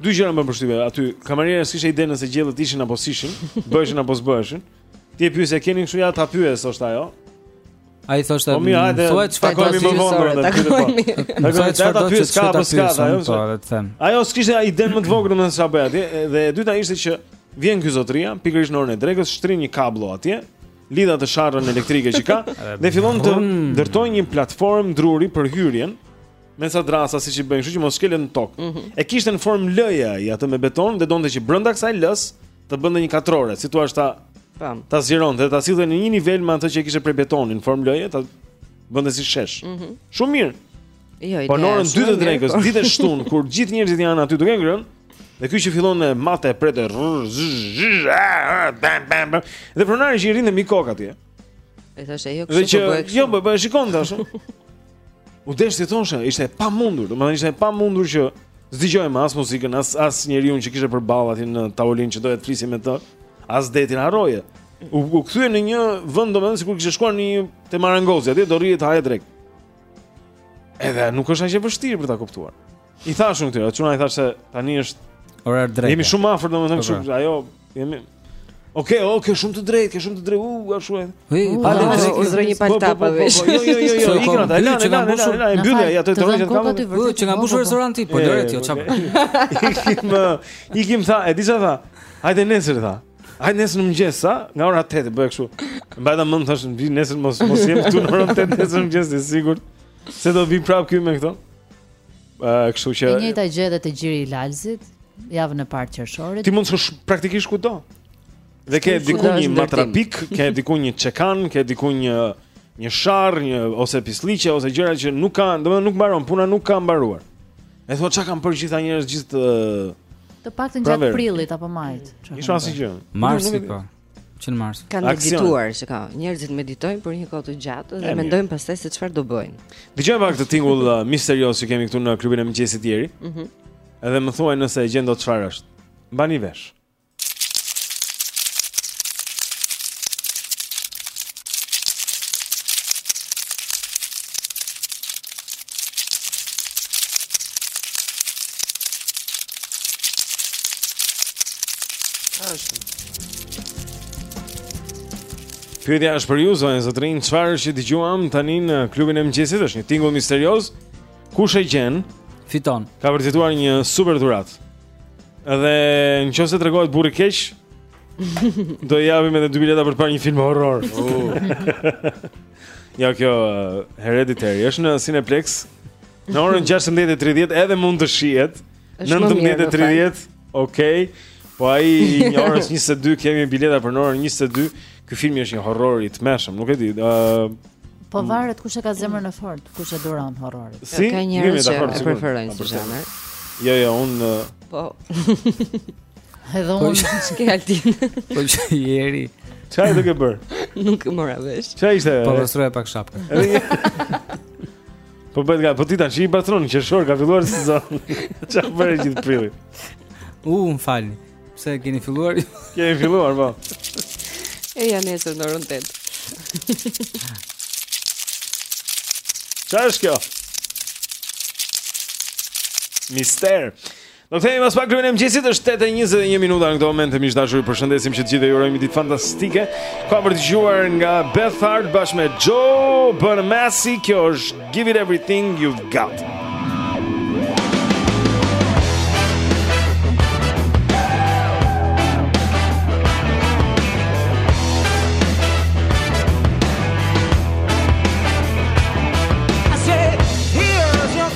Dy gjëra më bënë përshtypje aty. Kamerieri s'kishte idenë se gjellët ishin apo s'ishin, bëheshin apo s'bëheshin. Ti e pyes, e keni kështu ja ta pyes, është ajo. Ai thoshte, po mirë, hajde, thuaj çfarë ka më vonë, ta kemi. Ta kemi çfarë ta pyes ka apo s'ka, ajo. Po, le të them. Ajo s'kishte idenë më të vogël se ça bëhet, dhe e dyta ishte që vjen ky zotria, pikërisht në orën e drekës, shtrin një kabllo atje, lidh atë sharrën elektrike që ka dhe fillon të ndërtojë një platformë druri për hyrjen me ca dërrasa siç i bëjnë, kështu që mos shkelin në tokë. Mm -hmm. E kishte në formë L-je, atë me beton dhe donte që brenda kësaj L-s të bënte një katrore, si thua ashtu. ta zgjeronte dhe ta sillte në një nivel me atë që e kishte prej betoni, formë L-je, ta bënte si shesh. Mm -hmm. Shumë mirë. Jo, po në orën 2 të drekës, po. ditën e shtunë kur gjithë njerëzit janë aty duke ngrënë, dhe ky që fillon e mate e prete. Dhe pronari që i rrinte mbi kokë atje. E thashë ajo kështu po bëhet. Dhe që jo, po bëhet shikonte ashtu. U desh t'i thosha, ishte e pamundur, domethënë ishte e pamundur që s'dëgjoje më as muzikën, as as njeriun që kishe përballë aty në tavolinë që doje të flisje me të, as detin harroje. U, u kthye në një vend domethënë sikur kishe shkuar në një te marangozi aty, të rrije të haje drekë. Edhe nuk është aq e vështirë për ta kuptuar. I thashë unë këtyre, çuna i thashë se tani është orar dreke. Jemi shumë afër domethënë kështu, po, po. ajo jemi Ok, ok, ke shumë të drejtë, ke shumë të drejtë. U, ashtu e. Ui, pa dhe mos e ke zënë një palë tapa vesh. Jo, jo, jo, jo, ikën ata. Ela, ela, ela, e mbyllë ja të tërë që kam. Po, qenka mbushur restoranti, po lëre ti, çap. Ikim, ikim tha, e di ça tha. Hajde nesër tha. Hajde nesër në mëngjes, sa? Nga ora 8 bëj kështu. Mbaje mend thashë, vi nesër mos mos jem këtu në orën 8 nesër në mëngjes, i sigurt. Se do vi prap ky me këto. Ëh, kështu që E njëjta gjë edhe te gjiri i Lalzit, javën e parë të qershorit. Ti mund të shkosh praktikisht kudo. Dhe ke diku një matrapik, ke diku një çekan, ke diku një një sharrë, një ose pisllëqe ose gjëra që nuk ka, domethënë nuk mbaron, puna nuk ka mbaruar. E thua çka kanë bërë gjithë njerëz gjithë të të paktën gjatë prillit apo majit. Ishte asgjë. Marsi po. që në mars. Kanë medituar se ka. Njerëzit meditojnë për një kohë të gjatë dhe mendojnë pastaj se çfarë do bëjnë. Dëgjojmë pak këtë tingull uh, misterioz që kemi këtu në klubin e mëngjesit të Jerit. Mhm. Mm Edhe më thuaj nëse e gjen dot çfarë është. Mbani vesh. Pyetja është për ju zonja e zotërinj, çfarë është që dëgjuam tani në klubin e mëngjesit? Është një tingull misterioz. Kush e gjen? Fiton. Ka përfituar një super dhuratë. Edhe në qoftë se tregohet burri keq, Do i japim edhe dy bileta për të parë një film horror. ja kjo uh, Hereditary është në Cineplex. Në orën 16:30 edhe mund të shihet. 19:30. Okej. Po ai në orën 22 kemi bileta për në orën 22. Ky film është një horror i tmerrshëm, nuk e di. Ë uh, Po varet kush e ka zemrën e fortë, kush e duron horrorin. Si? Ka njerëz që e preferojnë si zhanër. Jo, jo, un uh, po. Edhe po unë që ke Altin Po që Jeri Ça e të ke bërë? Nuk e mora vesh Ça ishte? Po pastroja pak shapka Po bëhet gati, po ti tash i pastron që shor ka filluar sezon. Ç'a bëre gjithë prillin? U, uh, më fal. Pse keni filluar? Keni filluar, po. E ja nesër në orën 8. Ç'a është kjo? Mister. Do të themi pas pak kryen e mëngjesit, është 8:21 minuta në këtë momente miq të dashur ju përshëndesim që të gjithëve ju urojmë ditë fantastike. Kam për të dëgjuar nga Beth Hart bashkë me Joe Bonamassa, kjo është Give It Everything You've Got.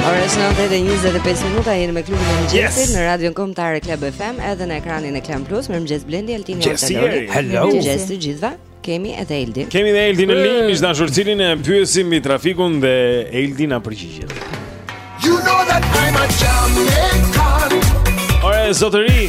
Ora 9:25 minuta jemi me klubin e mëngjesit në Radion Kombëtare Club FM edhe në ekranin e Klan Plus. Mirëmëngjes Blendi Altini Yes, Altini. Jeri. Hello. Mirëmëngjes të gjithëve. Kemi edhe Eldin. Kemi dhe Eldin në linjë, miq të dashur, të cilin e pyesim mbi trafikun dhe Eldi na përgjigjet. You know that I'm a Jamaican. Ore zotëri,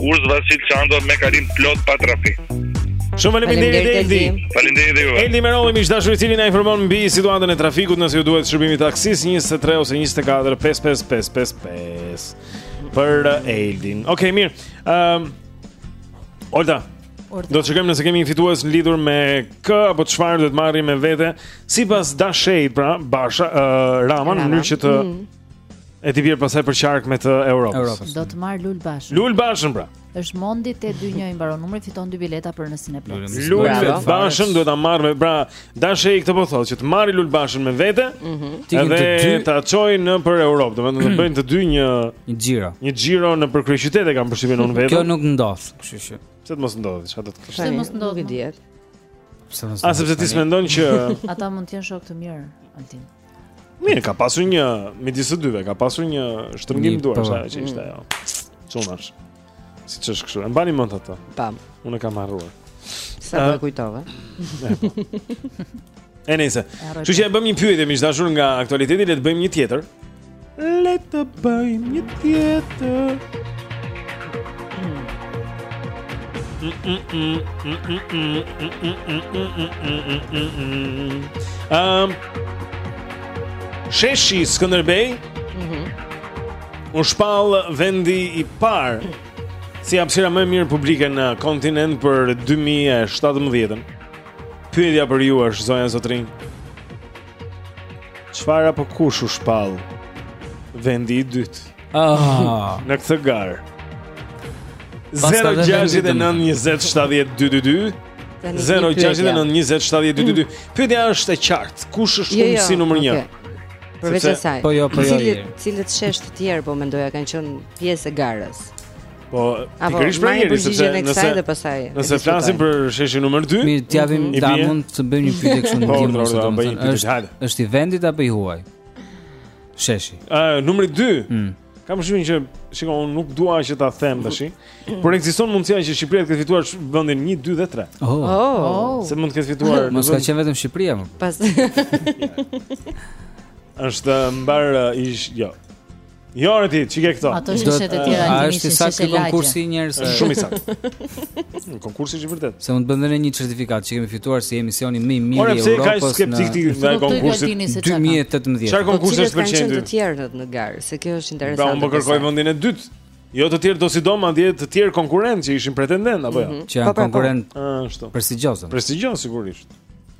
Ura Vasil Shanto me kalim plot pa trafik. Shumë faleminderit Eldi. Faleminderit juve. Eldi Merolli miq të dashur i cili na informon mbi situatën e trafikut nëse ju duhet shërbimi i taksisë 23 ose 24 55555 për uh, Eldin. Okej, okay, mirë. Ehm um, Olta. Orta. Do të shikojmë nëse kemi një fitues në lidhur me kë apo çfarë duhet të marrim me vete sipas Dasha, pra Basha, uh, Rama, në mënyrë që të mm. E ti vjerë pasaj përqark me të Europës. Europës. Do të marrë Lul Bashën. Lul Bashën, pra. është Mondi të dy një i mbaron numri, fiton dy bileta për në Cineplex. Lul Bashën duhet ta marrë me, pra, Dashi këtë po thotë, që të marrë Lul Bashën me vete, mm -hmm. edhe ta çojë nëpër Europë, dhe të bëjnë të dy një... Një xhiro. Një xhiro nëpër kryeqytete kam përshtypjen unë vete. Kjo nuk ndodh, kështu që. Pse të mos ndodhë, çfarë do të kishte. Pse mos ndodhë, A, sepse ti s'mendon që... Ata mund t'jenë shokë të mirë, Altin. Mirë, ka pasur një midis së dyve, ka pasur një shtrëngim duarsh, po. saç ishte mm. ajo. Çunash. Siç është kështu, e mbani mend atë. Tamam. Unë e kam harruar. Sa ta kujtova. E nejse. Kështu që e bëmë një pyetje me dashje nga aktualiteti, le të bëjmë një tjetër. Le të bëjmë një tjetër. Um, sheshi Skënderbej mm -hmm. U shpal vendi i parë Si hapësira më e mirë publike në kontinent për 2017-ën Pyetja për ju është zonja zotërinj Çfarë apo kush u shpall? Vendi i dytë. Ah, në këtë garë. 069207222 069207222 Pyetja është e qartë, kush është jo, jo, kush numër 1? Përveç asaj. Po jo, po jo. Cilat cilat sheshe të tjera po mendoja kanë qenë pjesë e garës. Po, pikërisht për njëri, sepse nëse, dhe pasaj, nëse flasim për sheshin numër 2 Mirë, t'javim mhm. a mund të bëjmë një pyetje kështu po, ndihmë ose domethënë është, është i vendit apo i huaj? Sheshi uh, Numri 2 mm. Kam përshtypjen që, shiko, unë nuk dua që ta them tashi Por ekziston mundësia që Shqipëria të ketë fituar vendin 1, 2 dhe 3 oh. oh. Se mund të ketë fituar Mos ka qenë vetëm Shqipëria më Pas është mbarë ish, jo Jo, hiqi, hiqi këto. Ato janë çështje të tjera. A është i saktë ky konkursi njerëz? Shumë i saktë. Një konkurs i vërtetë. Se mund të bëj dhe unë një certifikatë që kemi fituar si emisioni më i mirë i Europës. Ore pse kaq skeptik ti nga konkursi 2018? Çfarë po, konkursi është pëlqyer? Kanë të tjerët në garë, se kjo është interesante. Pra, unë po kërkoj vendin e dytë. Jo të tjerë dosido, madje të tjerë konkurrentë që ishin pretendentë apo jo. Mhm. Që janë po, pra, po. konkurrentë. Ashtu. Prestigjiozë. Prestigjiozë sigurisht.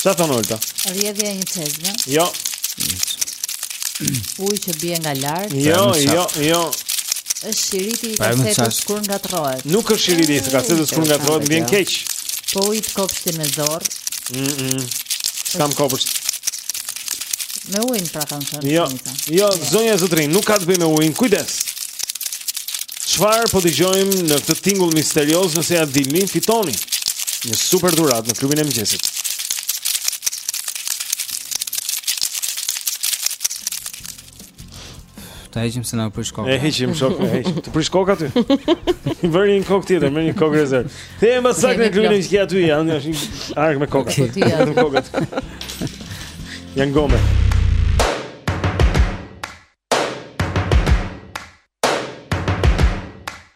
Sa të në ulta? Rjedhja e një çezme Jo Ujë që bie nga lart Jo, jo, jo është shiriti i kasetës kur ngatërrohet Nuk është shiriti i kasetës kur ngatërrohet Më vjen keq Po ujit kopshtin me zorrë S'kam kopsht Me ujin pra kanë thënë jo, shumica. Jo, jo, zonja e zotërinj, nuk ka të bëjë me ujin. Kujdes. Çfarë po dëgjojmë në këtë tingull misterioz nëse ia dilni fitoni një super dhuratë në klubin e mëngjesit. Ta heqim se na prish koka. E heqim shok, e heqim. Të prish kokë aty. I bëri një kokë tjetër, merr një kokë rezervë. Ti e mbas saktë kryen që aty janë, është një ark me kokë. Po ti janë kokët. Janë gome.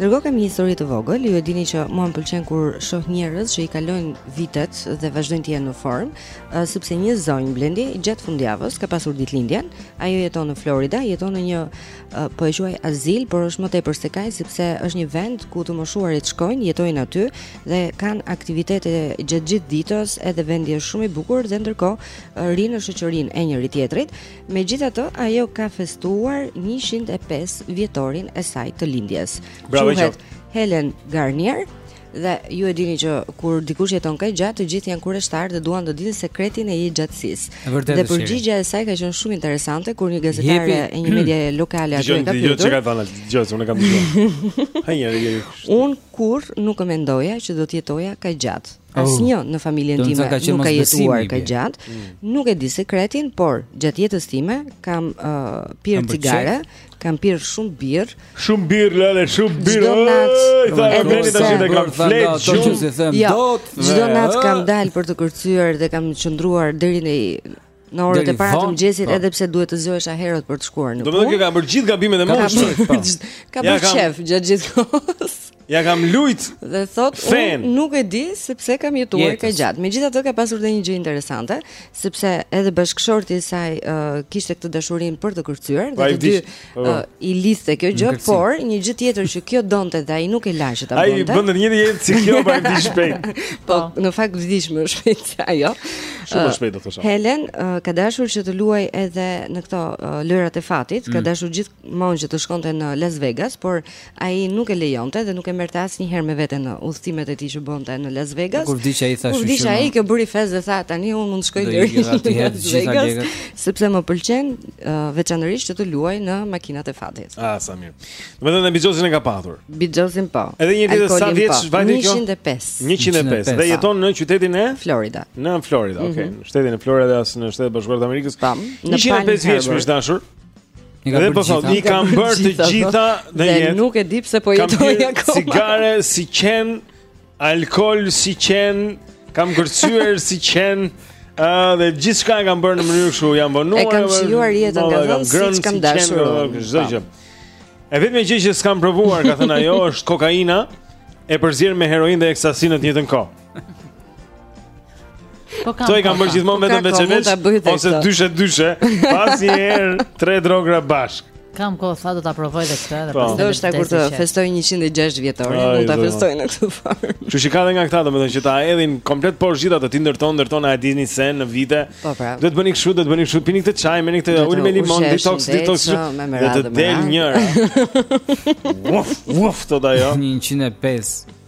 Ndërkohë kam një histori të vogël, ju e dini që mua më pëlqen kur shoh njerëz që i kalojnë vitet dhe vazhdojnë të jenë në formë, sepse një zonjë Blendi gjatë fundjavës ka pasur ditëlindjen, ajo jeton në Florida, jeton në një po e quaj azil, por është më tepër se kaq sepse është një vend ku të moshuarit shkojnë, jetojnë aty dhe kanë aktivitete gjatë gjithë ditës, edhe vendi është shumë i bukur dhe ndërkohë rrinë në shoqërinë e njëri-tjetrit. Megjithatë, ajo ka festuar 105 vjetorin e saj të lindjes. Bravo qoftë. Helen Garnier dhe ju e dini që kur dikush jeton kaq gjatë, të gjithë janë kureshtarë dhe duan të dinë sekretin e jetëgjatësisë. Dhe përgjigja e saj ka qenë shumë interesante kur një gazetare e një medie lokale aty e ka pyetur. Jo, çka vana, jo, unë kam dëgjuar. Hajeri. Unë kurrë nuk e mendoja që do të jetoja kaq gjatë. Asnjë në familjen time nuk ka jetuar kaq gjatë. Mm. Nuk e di sekretin, por gjatë jetës time kam uh, pirë cigare, kam pirë shumë birrë. Shumë birrë, lale, shumë birrë. Çdo natë, edhe nëse tash të kam flet, çdo që si them, jo, do të. Çdo natë kam dalë për të kërcyer dhe kam qëndruar deri në Në orët e para të mëngjesit po. edhe pse duhet të çohesha herët për të shkuar në punë. Domethënë që ka bërë gjithë gabimet e moshës. Po. Ka bërë qejf gjatë gjithë kohës. Ja kam lujt. Dhe thotë unë nuk e di se pse kam jetuar kaq gjatë. Megjithatë ka pasur dhe një gjë interesante, sepse edhe bashkëshorti i saj uh, kishte këtë dashurinë për të kërcyer dhe të dy uh, i lidhte kjo gjë, por një gjë tjetër që kjo donte dhe ai nuk e la që ta bënte. Ai bën një jetë si kjo po vdiq shpejt. Po, po, në fakt vdiq më shpejt se ajo. Shumë më shpejt do thosha. Helen uh, ka dashur që të luajë edhe në këto uh, lojërat e fatit, ka mm. dashur gjithmonë që të shkonte në Las Vegas, por Ai nuk e lejonte dhe nuk e merrte asnjëherë me vete në udhëtimet e tij që bënte në Las Vegas. Kur vdiq ai tha, "Kur vdiq ai, kjo bëri festë dhe tha, tani unë mund të shkoj deri në Las Vegas, sepse më pëlqen veçanërisht që të luaj në makinat e fatit." Ah, sa mirë. Domethënë bixhozin e ka patur. Bixhozin po. Edhe një ditë sa vjeç po. vajte kjo? 105. 105. Dhe jeton në qytetin e Florida. Në Florida, okay. Mhm. Në shtetin e Florida, në Shtetet e Bashkuara të Amerikës. Tam, në 105 vjeç më dashur. I kam bërë të gjitha. I kam bërë të gjitha në jetë. Dhe nuk e di pse po jetoj akoma. Kam bërë cigare si qen, alkool si qen, kam kërcyer si qen. Ëh, uh, dhe gjithçka e kam bërë në mënyrë kështu, jam vonuar. E kam shijuar jetën ka thënë, siç kam dashur. Çdo gjë. E vetmja gjë që s'kam provuar, ka thënë ajo, është kokaina e përzier me heroin dhe ekstasi në të njëjtën kohë. Po kam. Këto i kam bërë gjithmonë vetëm veç veç. Ose dyshe dyshe, po asnjëherë tre drogra bashk. Kam kohë sa do ta provoj edhe këtë edhe po. pas. Do të kur të festoj 106 vjetorin, mund ta festoj në këtë formë. Kështu që ka nga këta, domethënë që ta hedhin komplet po gjithë ato t'i ndërton, ndërton na e dini se në vite. Po pra. Duhet bëni kështu, duhet bëni kështu, pini këtë çaj, merrni këtë ujë me limon, detox, detox. Do të del njëra. Uf, uf, do ta jo. 105.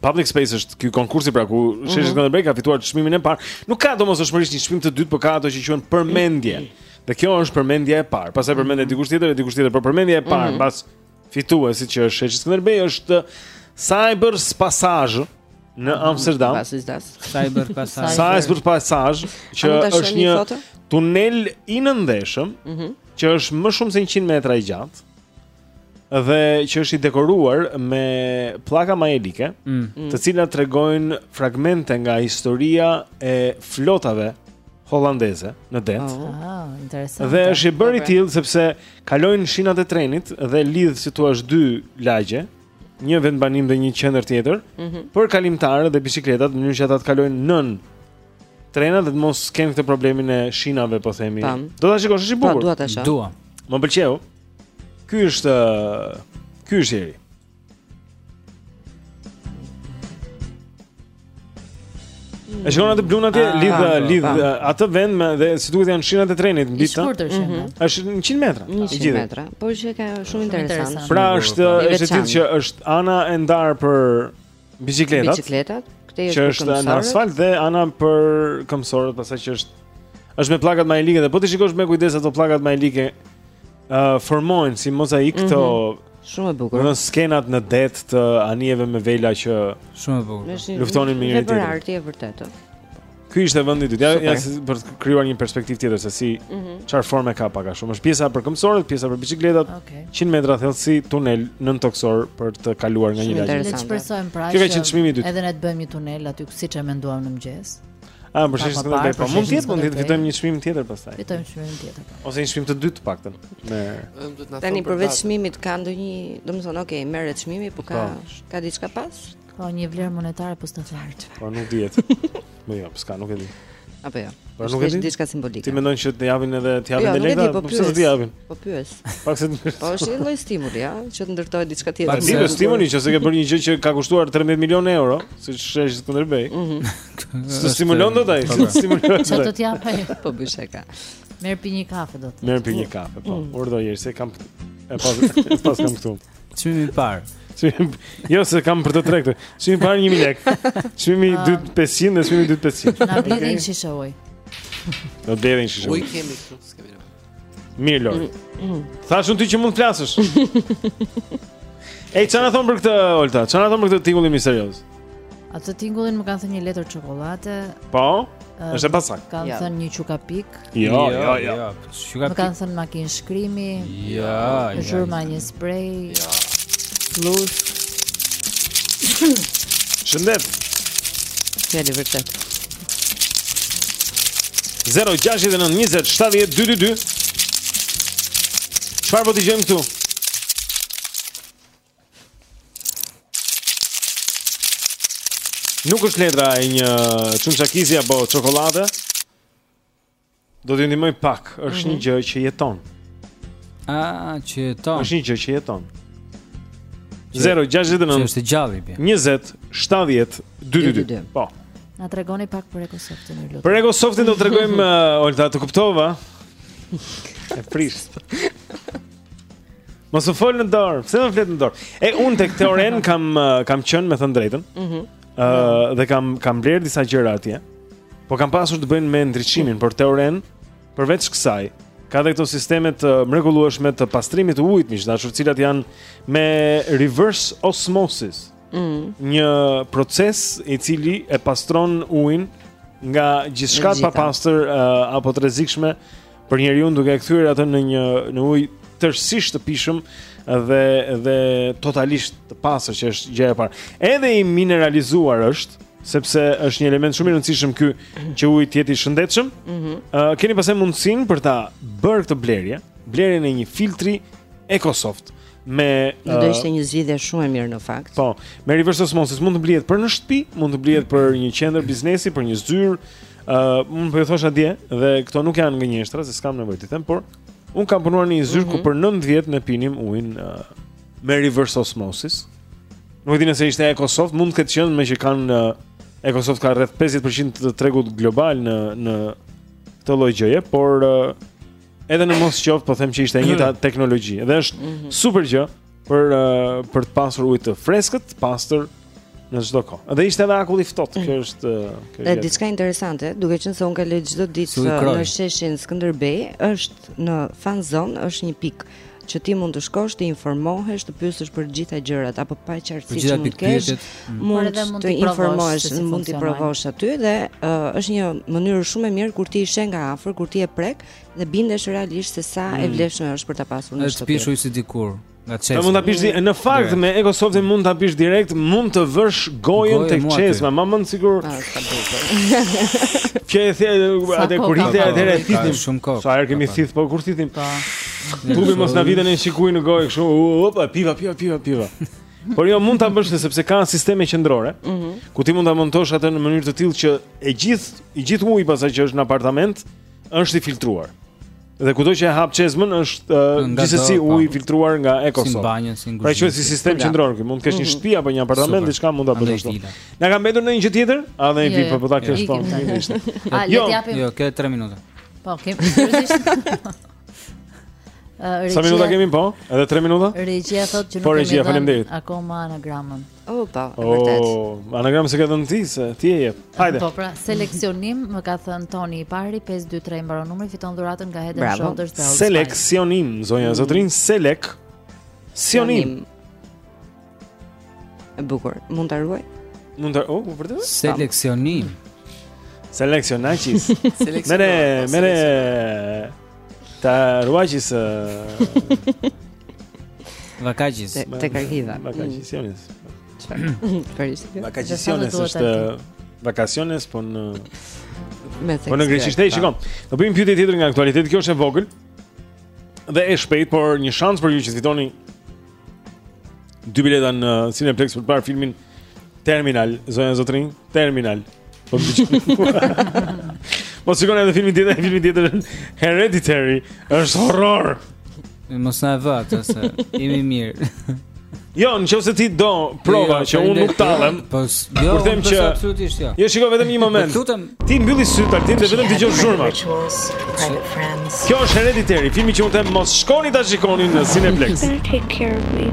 Public Space është ky konkursi pra ku mhm. Sheshi Skënderbej ka fituar çmimin e parë. Nuk ka domosdoshmërisht një çmim të dytë, por ka ato që quhen përmendje. Dhe kjo është përmendja e parë. Pastaj përmendet mhm. dikush tjetër, dikush tjetër, por përmendja e parë mhm. mbas fituesit që është Sheshi Skënderbej është Cyber Passage në Amsterdam. Cyber Passage. Cyber Passage që është një tunel i nëndheshëm, që është më shumë se 100 metra i gjatë. dhe që është i dekoruar me pllaka majolike, mm. mm. të cilat tregojnë fragmente nga historia e flotave holandeze në det. Oh, oh, oh interesant. Dhe është i bërë i tillë sepse kalojnë shinat e trenit dhe lidh si thua dy lagje, një vendbanim dhe një qendër tjetër, mm -hmm. për kalimtarët dhe biçikletat, në mënyrë që ata të kalojnë nën trenat dhe të mos kenë këtë problemin e shinave, po themi. Do ta shikosh, është i bukur. Po, dua ta shoh. Dua. Më pëlqeu. Ky është ky është i ëri. Mm. E shikon atë blun atje, ah, lidh ah, lidh ah. Eh, atë vend me dhe si duhet janë shinat e trenit mbi ta. Mhm. Është 100 metra. 100 metra. Po qenka shumë interesant. Pra është është i tillë që është ana e ndar për Bicikletat. Bicikletat. Këtë është për këmbësorët. Që është në asfalt dhe ana për këmbësorët, pastaj që është është me pllakat majolike dhe po t'i shikosh me kujdes ato pllakat majolike ë uh, formojnë si mozaik këto mm -hmm. Shumë e bukur. Në skenat në det të anijeve me vela që shumë e bukur. Luftonin me njëri tjetrin. Është një vepër arti e vërtetë. Ky ishte vendi i dytë. Ja, ja për të krijuar një perspektivë tjetër se si mhm. çfarë mm -hmm. forme ka pak a shumë. Është pjesa për këmbësorët, pjesa për biçikletat. Okay. 100 metra thellësi tunel nëntokësor për të kaluar nga një lagje. Ne shpresojmë pra. Kjo ka qenë çmimi i dytë. Edhe ne të bëjmë një tunel aty siç e menduam në mëngjes. Ah, për shkak të ndaj, po mund të jetë, mund të fitojmë një çmim tjetër pastaj. Fitojmë çmimin tjetër. Po. Ose një çmim të dytë të paktën. Me Tani përveç çmimit ka ndonjë, domethënë, okay, merret çmimi, po ka po. ka diçka pas? Po një vlerë monetare po s'të them. Po nuk dihet. Po jo, s'ka, nuk e di. Apo jo. Po nuk e di diçka simbolike. Ti mendon që të japin edhe të japin jo, me lekë? Po, po pse të japin? Po pyes. Pak se të Po është një lloj stimuli, ja, që të ndërtoj diçka tjetër. Po dimë stimuli që s'e ke bërë një gjë që ka kushtuar 13 milionë euro, si sheshi Skënderbej. Mhm. Të stimulon dot ai, të stimulon. Sa do të jap ai? Po bëj shaka. Merr pi një kafe thotë. Merr pi një kafe, po. Mm. Urdhëro se kam e pas e pas kam këtu. Çmimi i parë. Jo se kam për të treguar këtë. Çmimi i parë 1000 lekë. Çmimi i dytë 500 dhe çmimi i dytë 500. Na bëni një shishe ujë. Do të bëni një shishe ujë. Ujë kemi këtu, s'kemi. Mirë Lori. Mm, mm. Thashun ti që mund të flasësh. Ej, ça na thonë për këtë Olta. Ça na thonë për këtë tingullin misterioz. Atë tingullin më kanë thënë një letër çokollate. Po. Është e pasaktë. Kanë ja. thënë një qukapik. Jo, jo, jo. jo. jo. Qukapik. Kanë thënë makinë shkrimi. Jo, jo. Zhurma e një spray. Jo. Plus. Shëndet. Ja di vërtet. 069 20 70 222 Çfarë po dëgjojmë këtu? Nuk është letra e një çamçakëzi apo çokollate. Do t'i ndihmoj pak, është mm -hmm. një mhm. gjë që jeton. Ah, që jeton. Është një gjë që jeton. 069 është gjallë bie. 20 70 222. Po. Na tregoni pak për EcoSoftin të lutem. Për EcoSoftin do të tregojmë uh, Olta, të kuptova. E prish. Mos më fol në dorë. Pse më flet në dorë? E unë tek Teoren kam kam qenë me thënë të drejtën. Ëh. Mm uh, dhe kam kam blerë disa gjëra atje. Po kanë pasur të bëjnë me ndriçimin, por Teoren përveç kësaj ka dhe këto sisteme të mrekullueshme të pastrimit të ujit, miq të dashur, të cilat janë me reverse osmosis. Mm. Një proces i cili e pastron ujin nga gjithçka e papastër uh, apo të rrezikshme Për njeriun duke e kthyer atë në një në ujë tërësisht të pijshëm dhe dhe totalisht të pastër që është gjëja e parë. Edhe i mineralizuar është sepse është një element shumë i rëndësishëm ky që uji të jetë i shëndetshëm. Ëh, mm -hmm. uh, keni pra mundësinë për ta bërë këtë blerje, blerjen e një filtri EcoSoft me do të ishte një zgjidhje shumë e mirë në fakt. Po, me reverse osmosis mund të blihet për në shtëpi, mund të blihet për një qendër biznesi, për një zyrë, Uh, unë po ju thoja dje dhe këto nuk janë gënjeshtra, se s'kam nevojë t'i them, por unë kam punuar në një zyrë mm -hmm. ku mhm. për 9 vjet ne pinim ujin uh, me reverse osmosis. Nuk e di nëse ishte EcoSoft, mund të ketë qenë meqë kanë uh, EcoSoft ka rreth 50% të tregut global në në këtë lloj gjëje, por uh, edhe në mos qoftë po them që ishte e njëjta mhm. teknologji. Dhe është mm -hmm. super gjë. për uh, për të pasur ujë të freskët, të pastër në çdo kohë. Dhe ishte edhe akull i ftohtë, kjo është kjo është. Është diçka interesante, duke qenë se unë kaloj çdo ditë në sheshin Skënderbej, është në fan zone, është një pikë që ti mund të shkosh të informohesh, të pyesësh për të gjitha gjërat apo paqartësi që mund të kesh, mund të informohesh, mund të provosh aty dhe uh, është një mënyrë shumë e mirë kur ti e sheh nga afër, kur ti e prek, dhe bindesh realisht se sa mm. e vlefshme është për ta pasur në shtëpi. Është të pish ujë si dikur. Nga çesma. Mund ta pish mm. në fakt yeah. me EcoSoft mund ta pish direkt, mund të vësh gojën tek çesma, më mend si dikur. Ah, Kjo e the atë kur hidhe atë e thithim shumë kohë. Sa herë kemi thith po kur thithim. Po. Tubi mos na vjen një çikë ujë në gojë kështu, opa, piva, piva, piva, piva. Por kjo mund ta bësh sepse ka sisteme qendrore. Mm -hmm. Ku ti mund ta montosh atë në mënyrë të tillë që e gjithë i gjithë uji pastaj që është në apartament, është i filtruar. Dhe kudo që e hap çezmën është uh, gjithsesi po. uji i filtruar nga Ecosoft. Si në banjë, si në kuzhinë. Pra quhet si sistem qendror, që mund të kesh një mhm. shtëpi apo një apartament diçka mund ta bësh ashtu. Na ka mbetur ndonjë gjë tjetër? A dhe një po po ta kesh fort fillimisht. Jo, jo, ke 3 minuta. Po, ke seriozisht. Sa minuta kemi po? Edhe 3 minuta? Regjia thotë që nuk kemi. Po regjia, faleminderit. Akoma anagramën. Oh, po, e oh, vërtet. Oh, anagramën s'e ka dhënë ti se ti e jep. Hajde. Po pra, seleksionim më ka thënë Toni i pari 523 mbaron numri fiton dhuratën nga Head and Shoulders Bell. Seleksionim, zonja e zotërinj, selek. Sionim. E bukur. Mund ta ruaj? Mund ta, oh, po vërtet? Seleksionim. Seleksionachis. Seleksionim. Mere, mere. Ta ruajis ë Vakajis. Te, tek arkiva. Vakaciones. Çfarë? Vakaciones është vakaciones po në me tek. Po në greqisht e shikon. Do bëjmë pyetje tjetër nga aktualiteti. Kjo është e vogël. Dhe e shpejtë, por një shans për ju që të fitoni dy bileta në Cineplexx për të parë filmin Terminal, zonja zotërinj, Terminal. Po Po shikoni edhe filmin tjetër, filmin tjetër Hereditary, është horror. Mos na vë atë se jemi mirë. Jo, në qoftë se ti do provojë, që unë nuk talem po, jo, Kur them që absolutisht jo Jo, shiko vetëm një moment Ti mbylli sytë Artin dhe vetëm dëgjo zhurmat Ky është Hereditary, filmi që unë them mos shkoni ta shikoni në Cineplexx Take care of me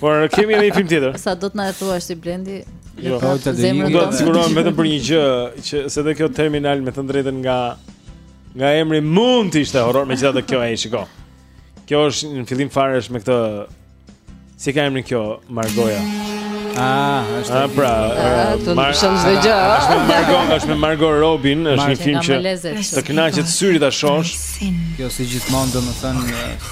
Por kemi edhe një film tjetër. S'do të na e thuash ti Blendi? Jo, po të dimë. Do të sigurohem vetëm për një gjë, që se dhe kjo terminal me thënë të drejtën nga nga emri mund të ishte horror, megjithatë kjo ai shiko. Kjo është në fillim fare është me këtë si ka emrin kjo Margoja. Ah, është. Ah, pra, ndryshon çdo gjë. Është me Margo, është me Margot Robbie, është një film që të kënaqet syri ta shohësh. Kjo si gjithmonë domethënë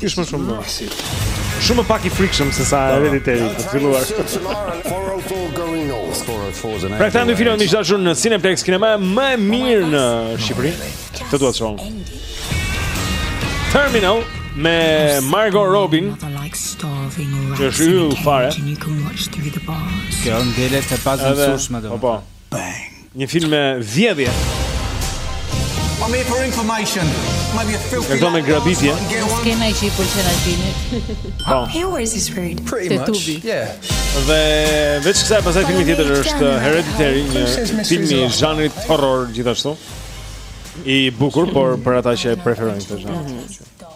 Kishte më shumë, më shumë pak i frikshëm se sa Hereditary të filluar. Pra këta janë dy filmat miq të dashur në Cineplex, kinemaja më e mirë në Shqipëri. Të dua shumë. Terminal me Margot Robbie që është yllë fare. Kjo në delet e pas në sushme dhe. Opa. Bang. Një film me vjedhje. I'm here for information. Maybe a filthy. Këto me grabitje. Skena që i pëlqen Albinit. Po. He always this rude. Pretty much. Yeah. Dhe veç kësaj pasaj filmi tjetër është Hereditary, një film i zhanrit horror gjithashtu. I bukur, por për ata që e preferojnë këtë zhanr. Mhm.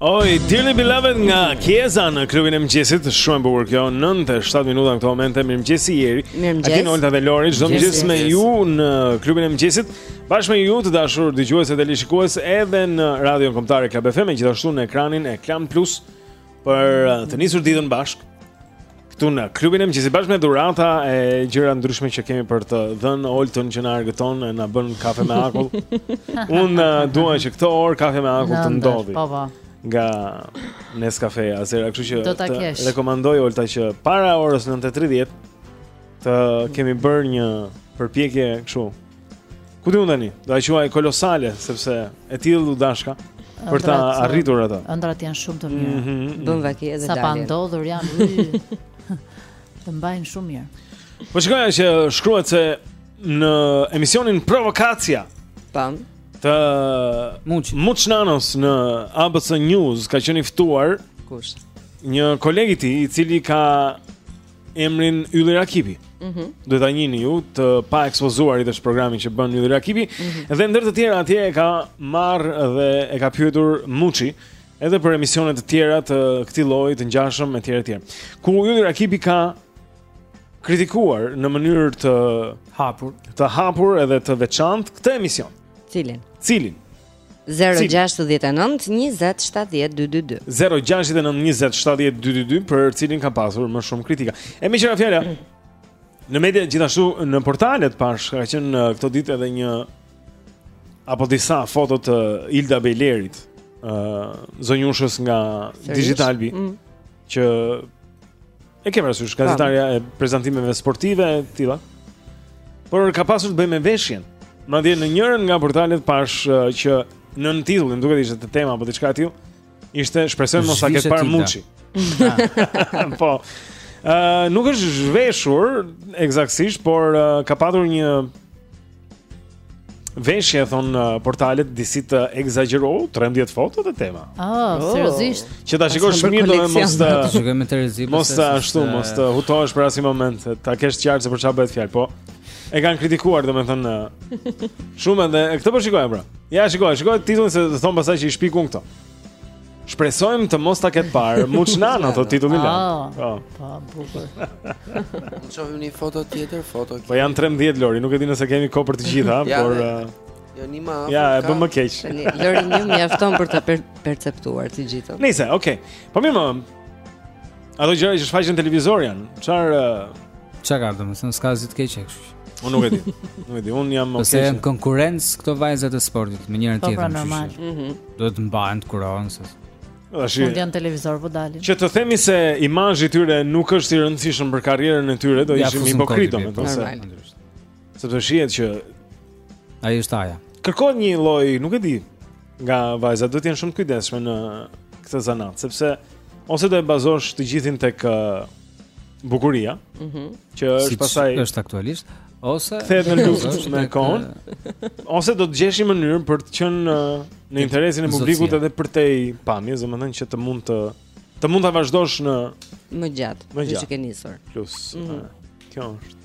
Oj, dearly beloved nga Kiesza në klubin e mëngjesit Shumë e bukur kjo, 9 e 7 minuta në këto momente Mirëmëngjesi Jeri Mirëmëngjes Ati, Olta dhe Lori, çdo mëngjes me ju në klubin e mëngjesit Bashkë me ju të dashur dëgjues e teleshikues Edhe në radion kombëtare Club FM E gjithashtu në ekranin e Klan Plus Për uh, të nisur ditën bashkë Këtu në klubin e mëngjesit bashkë me dhurata e gjëra të ndryshme që kemi për të dhënë Oltën që na argëton e na bën kafe me akull. Unë uh, dua që këtë orë kafeja me akull të ndodhi. Po po. Nga Nescafe Azera, kështu që do ta kesh. Rekomandoj Olta që para orës 9:30 të kemi bërë një përpjekje kështu Ku di unë tani? Do ta quaj kolosale sepse e tillë u dashka për ta arritur atë. Ëndrat janë shumë të mira. Mm -hmm. Bën vaki edhe dalin. Sa pa ndodhur janë. të mbajnë shumë mirë. Po shikoja që shkruhet se në emisionin Provokacia. Pam. Të Muç. Muç Nanos në ABC News ka qenë i ftuar. Kush? Një koleg i tij i cili ka emrin Ylli Rakipi. Mhm. Mm Duhet ta njihni ju Të Paekspozuarit është programi që bën Ylli Rakipi mm -hmm. dhe ndër të tjera atje e ka marrë dhe e ka pyetur Muçi edhe për emisione të tjera të këtij lloji të ngjashëm etj etj. Ku Ylli Rakipi ka kritikuar në mënyrë të hapur, të hapur edhe të veçantë këtë emision. Cilin? Cilin? 0-6-9-20-7-10-2-2 0-6-9-20-7-10-2-2 Për cilin ka pasur më shumë kritika E meqë ra fjala Në media gjithashtu në portalet pashë Ka qenë këto ditë edhe një Apo disa foto të Ilda Bejlerit uh, Zonjushës nga Digitalbi mm. Që E ke parasysh gazetarja e prezantimeve sportive e tilla? Por ka pasur të bëjë me veshjen. Madje në njërin nga portalet pashë uh, që nën titullin, më duket ishte te Tema apo diçka e tillë, ishte shpresojmë mos ta ketë parë Muçi. po. Ë uh, nuk është zhveshur eksaktësisht, por uh, ka patur një Veshje e thonë uh, portalet disi të ekzagjeruar 13 foto të tema. Ah, oh, seriozisht. Që ta shikosh mirë do të mos të shikosh me terezi. Mos të ashtu, mos të hutohesh për asnjë moment, ta kesh qartë se për çfarë bëhet fjalë, po. E kanë kritikuar, domethënë, uh, shumë edhe këtë po shikoj pra. Ja shikoj, shikoj titullin se do thonë pastaj që i shpikun këto. Shpresojmë të mos ta ketë parë. Mund ç'na janë ato titullin e. Ah, po. Po, bukur. Mund të shohim një foto tjetër, foto. Po janë 13 Lori, nuk e di nëse kemi kohë për të gjitha, por Jo, një më afër. Ja, e bën më keq. Lori një mjafton për ta perceptuar të gjitha. Nice, okay. Po mirë, mam. Ato gjëra që shfaqen në televizor janë. Çfarë, çfarë ka domethënë, s'ka asgjë të keqe kështu. Unë nuk e di. Nuk e di. Unë jam okay. Se janë konkurrencë këto vajza të sportit me njëra-tjetrën. Po, po normal. Mhm. Duhet të mbahen të kurohen se. Tash. Në fund janë televizor po dalin. Që të themi se imazhi i tyre nuk është i rëndësishëm për karrierën e tyre, do ishim hipokritë me thënë se. Sepse shihet që ai është aja. Kërkon një lloj, nuk e di, nga vajzat duhet të jenë shumë të kujdesshme në këtë zanat, sepse ose do e bazosh të gjithin tek bukuria, ëh, mm -hmm. që është se pastaj është aktualisht ose kthehet në luftë me kohën, ose do të gjesh një mënyrë për të qenë në interesin e publikut edhe përtej pamjes, domethënë që të mund të të mund ta vazhdosh më gjatë, më gjatë. që ke nisur. Plus, mm -hmm. kjo është.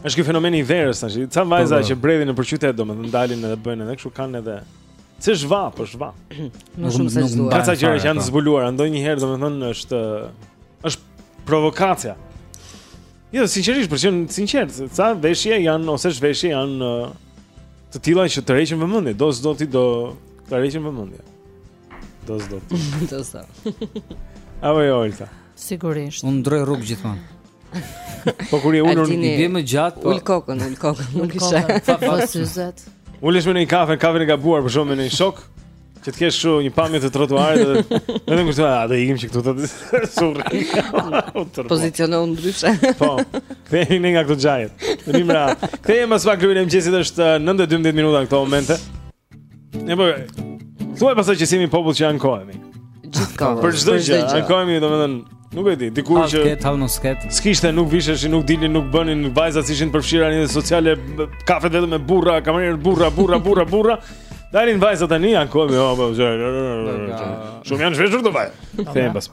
Është ky fenomen i verës tash. Ca vajza po, po. që bredhin nëpër qytet, domethënë dalin edhe bëjnë edhe kështu kanë edhe Se është vapë, është vapë. Më shumë të zhveshura. Ka ca gjëra që janë po. zbuluara, ndonjëherë domethënë është është provokacion. Jo, sinqerisht, për të qenë i sinqertë, ca veshje janë ose është veshje janë të tilla që të tërheqin vëmendje, do s'do ti do tërheqin vëmendje. Do s'do. Do s'do. Apo jo, Olta. Sigurisht. Unë ndërroj rrugë gjithmonë. Po kur je ulur, i bie më gjatë, po. Ul kokën, ul kokën, nuk i shoh. Po syzet. Ulesh në një kafe, kafe e gabuar për shkak të një shok. Që të kesh kshu një pamje të trotuarit dhe vetëm kështu a do ikim që këtu të surri. Pozicionohu ndryshe. Po. Kthehemi ne nga këto gjërat. Në rima. Kthehemi pas zgjimit të mëngjesit është 9:12 uh, minuta në këto momente. E po. Thuaj pastaj që jemi popull që ankohemi. Gjithë kohës. Për çdo gjë, ankohemi domethënë Nuk e di, dikur që Alë ketë, alë nuk s'ketë S'kishte, nuk visheshi, nuk dilin, nuk bënin Vajzat s'ishin të përfshira në jetë sociale Kafet vetëm me burra, kamarierë burra, burra, burra, burra Dalin vajzat tani, ankohemi Shumë janë zhveshur këto vajzat Kthehemi mbas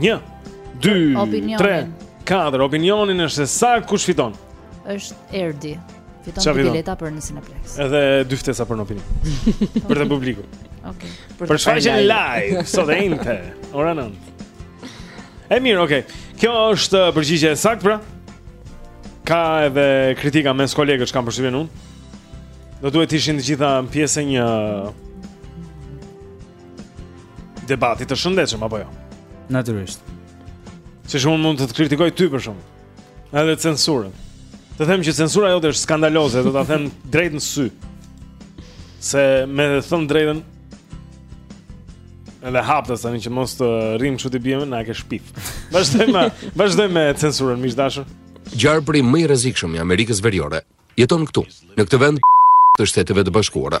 1 2 3 4 Opinioni është e saktë, kush fiton. Është Erdi. Fiton dy bileta për në Cineplex. Edhe dy ftesa për në opinion. për të publikun. Okej. Okay. Për, për shfaqjen live sot, e enjte. Ora 9. E mirë, okay. Kjo është uh, përgjigje e saktë pra. Ka edhe kritika mes kolegësh kam përshtypjen unë. Do duhet të ishin të gjitha pjesë e një debati të shëndetshëm apo jo. Natyrisht. Siç unë mund të të kritikoj ty për shembull. Edhe censurën. Të them që censura jote është skandaloze, do ta them drejt në sy. Se me thënë të drejtën edhe haptas tani që mos të rrim kështu ti biem na ke shpif. Vazhdojmë, vazhdojmë me censurën miq të dashur. Gjarpri më i rrezikshëm i Amerikës Veriore jeton këtu, në këtë vend të Shteteve të Bashkuara.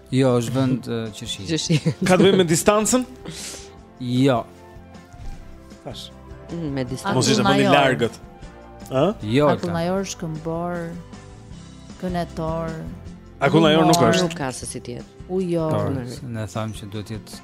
Jo, është vend qershi. Qershi. Ka të bëjë me distancën? Jo. Tash. Mm, me distancën. Mos ishte vend i largët. Ë? Jo. Akullnajor, shkëmbor kënetor. Akullnajor nuk është. Nuk ka se si të jetë. U jo. Ne thamë që duhet të jetë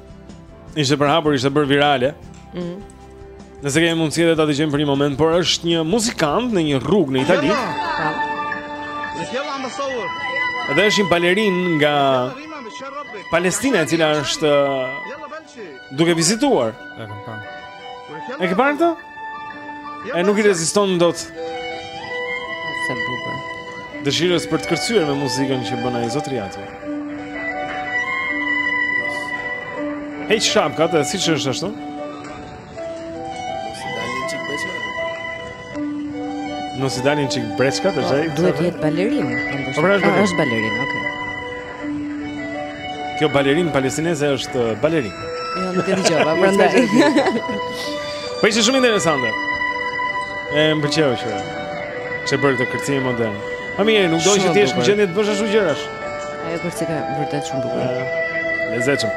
Ishte përhapur, ishte bërë virale. Mhm. Mm Nëse kemi mundësi edhe ta dëgjojmë për një moment, por është një muzikant në një rrugë në Itali. Dhe është një balerinë nga Palestina e cila është duke vizituar. E kam parë. E ke parë këtë? E nuk i reziston dot Sa bukur Dëshirës për të kërcyer me muzikën që bën ai zotëria atje Hej që shapkat, siç është ashtu? Mos i dalin çik breçkat, është e? Duhet të jetë balerinë Po pra është balerinë, okej Kjo balerinë palestineze është uh, balerinë. Jo, nuk e dëgjova, prandaj. Po ishte shumë interesante. E më pëlqeu që qe bërë këtë kërcim modern. Po mirë, nuk do të jesh në gjendje të bësh ashtu gjërash. Ajo kërceka vërtet shumë bukur. Lezetshëm.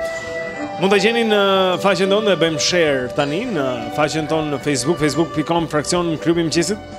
Mund ta gjeni në faqen tonë do e bëjmë share tani në faqen tonë në Facebook, facebook.com fraksion klubi i mëngjesit.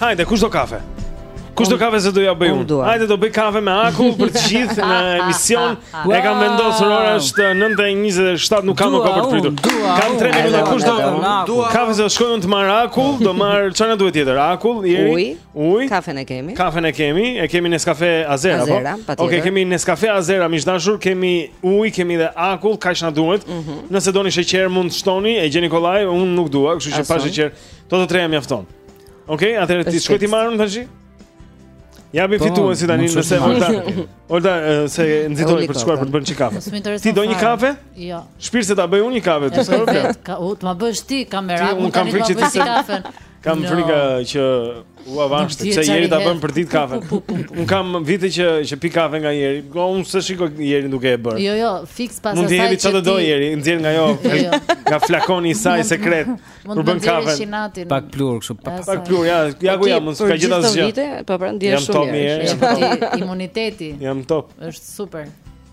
Hajde, kush do kafe? Kush do kafe se do ja bëj unë? Hajde do bëj kafe me akull për të gjithë në emision. E kam vendosur ora është 9:27, nuk kam më kohë për të pritur. Kam 3 minuta kush do? Kafe se shkoj unë të marr akull, do marr çfarë duhet tjetër? Akull, ieri. Ujë. Kafen e kemi. Kafen e kemi, e kemi Nescafe Azera, po. Azera, patjetër. Okej, kemi Nescafe Azera, miq të dashur, kemi ujë, kemi edhe akull, kaq na duhet. Mm -hmm. Nëse doni sheqer mund të shtoni, e gjeni kollaj, unë nuk dua, kështu që pa sheqer, këto të treja mjafton. Okej, okay, atëherë të shkoj t'i marr unë tash? Ja bi po, fituan si tani nëse Olta. Olta seç nxitoi për të shkuar për të bërë një kafe. Ti do një kafe? Jo. Shpirt se ta bëj unë një kafe, ti s'ka problem. Ka për të ma bësh ti kamerën, unë kam frikë të bëj kafen. Kam frikë që u avans se ç'a, Jeri ta bën për ditë kafe. Unë kam vite që që pi kafe nga Jeri. Po unë s'e shikoj Jerin duke e bërë. Jo, jo, fiks pas asaj. Mund të jemi çfarë do Jeri, nxjerr nga jo, jo, jo. nga flakoni i saj sekret. Kur bën kafe. Pak pluhur kështu, pak pak pluhur. Ja, ja ku jam, s'ka gjë asgjë. Po pra, ndihem shumë. Jam top mirë. Imuniteti. Jam top. Është super.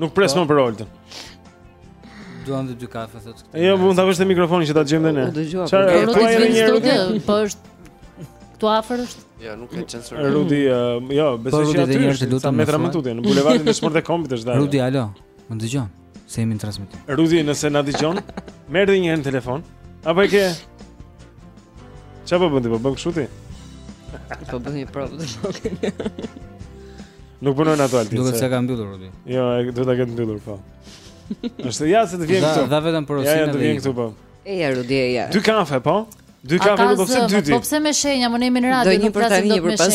Nuk pres më për Oltën. Duam dhe dy kafe thotë këtë. Jo, mund ta vësh te mikrofoni që ta dëgjojmë dhe ne. Çfarë do të vjen një Rudi? Po është këtu afër është. Jo, nuk e censuroj. Rudi, jo, besoj se aty është disa metra më tutje në bulevardin Dëshmorët e Kombit është dalë. Rudi, alo. Më dëgjon? Se jemi në transmetim. Rudi, nëse na dëgjon, merr një herë në telefon. Apo e ke? Ça po bën ti, po bën kështu ti? Po bën ti një provë të shohim. Nuk punojnë ato altin. Duket se ka mbyllur, Rudi Jo, e do ta ketë mbyllur, po është ja se të vjen këtu. Dha vetëm porosinë. Ja, të vjen këtu po. Eja Rudi eja. Dy kafe po? Dy kafe do po pse dy ti? Po pse me shenja, ne jemi në radio, do një për tani, një për pas.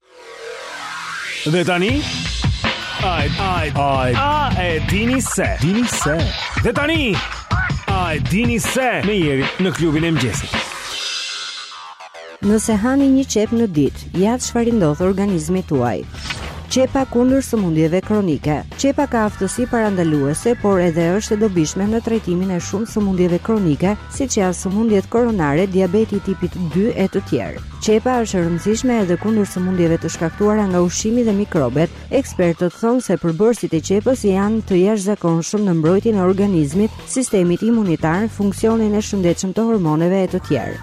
Dhe tani Ai ai ai a e dini se dini se dhe tani a e dini se me Jerin në Klubin e Mëngjesit Nëse hani një qepë në ditë, ja çfarë i ndodh organizmit tuaj. Qepa kundër sëmundjeve kronike. Qepa ka aftësi parandaluese, por edhe është e dobishme në trajtimin e shumë sëmundjeve kronike, siç janë sëmundjet koronare, diabeti i tipit 2 e të tjerë. Qepa është e rëndësishme edhe kundër sëmundjeve të shkaktuara nga ushqimi dhe mikrobet. Ekspertët thonë se përbërësit e qepës janë të jashtëzakonshëm në mbrojtjen e organizmit, sistemit imunitar, funksionin e shëndetshëm të hormoneve e të tjerë.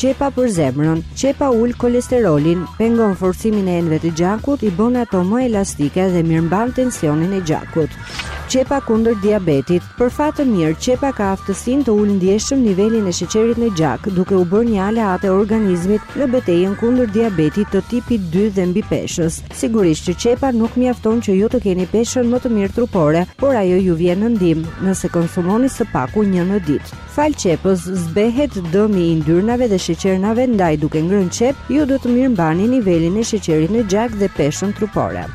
Qepa për zemrën. Qepa ul kolesterolin, pengon forcimin e enëve të gjakut, i bën ato më elastike dhe mirëmban tensionin e gjakut. Qepa kundër diabetit. Për fat të mirë, qepa ka aftësinë të ulë ndjeshëm nivelin e sheqerit në gjak, duke u bërë një aleate e organizmit në betejën kundër diabetit të tipit dy dhe mbipeshës. Sigurisht që qepa nuk mjafton që ju të keni peshën më të mirë trupore, por ajo ju vjen në ndihmë, nëse konsumoni së paku një në ditë. Falë qepës, zbehet dëmi i yndyrnave dhe sheqernave, ndaj duke ngrënë qepë, ju do të mirëmbani nivelin e sheqerit në gjak dhe peshën trupore.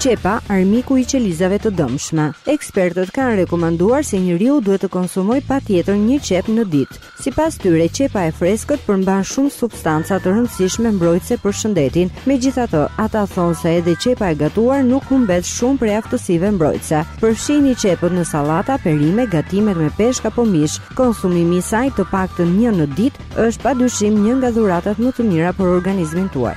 Qepa, armiku i qelizave të dëmshme. Ekspertët kanë rekomanduar se njeriu duhet të konsumojë patjetër një qepë në ditë. Sipas tyre, qepa e freskët përmban shumë substanca të rëndësishme mbrojtëse për shëndetin. Megjithatë, ata thonë se edhe qepa e gatuar nuk humbet shumë prej aftësive mbrojtëse. Përfshini qepët në sallata, perime, gatimet me peshk apo mish. Konsumimi i saj të paktën një në ditë është padyshim një nga dhuratat më të mira për organizmin tuaj.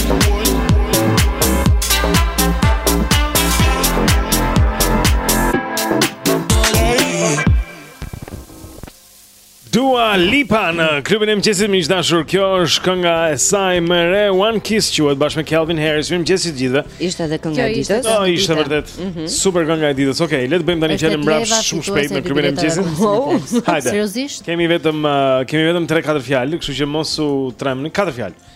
Dua Lipa në klubin e mëngjesit miq të dashur. Kjo është kënga e saj më e re One Kiss quhet bashkë me Calvin Harris. Mirëmëngjesi të gjithëve. Ishte edhe kënga e ditës. Po ishte vërtet. Mm -hmm. Super kënga e ditës. Okej, okay, le të bëjmë tani çelë mbrapsht shumë shpejt në klubin e mëngjesit. Hajde. Seriozisht? Kemi vetëm uh, kemi vetëm 3-4 fjalë, kështu që mos u tremni. 4 fjalë.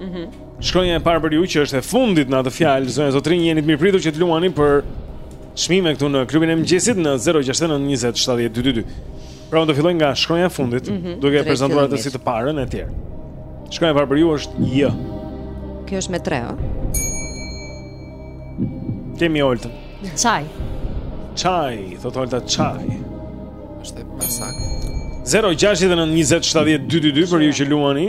Mhm. Mm Shkronja e parë për ju që është e fundit në atë fjalë, zonja zotërinj, jeni të mirëpritur që të luani për çmime këtu në klubin e mëngjesit në 069 20 70 222. Pra unë do filloj nga shkronja e fundit, mm -hmm. duke e prezantuar atë si të parën e tjerë. Shkronja e parë për ju është J. Kjo është me 3, ëh. Kemi Olta. Çaj. Çaj, thotë Olta çaj. Është e pasaktë. 069 20 70 222 për ju që luani.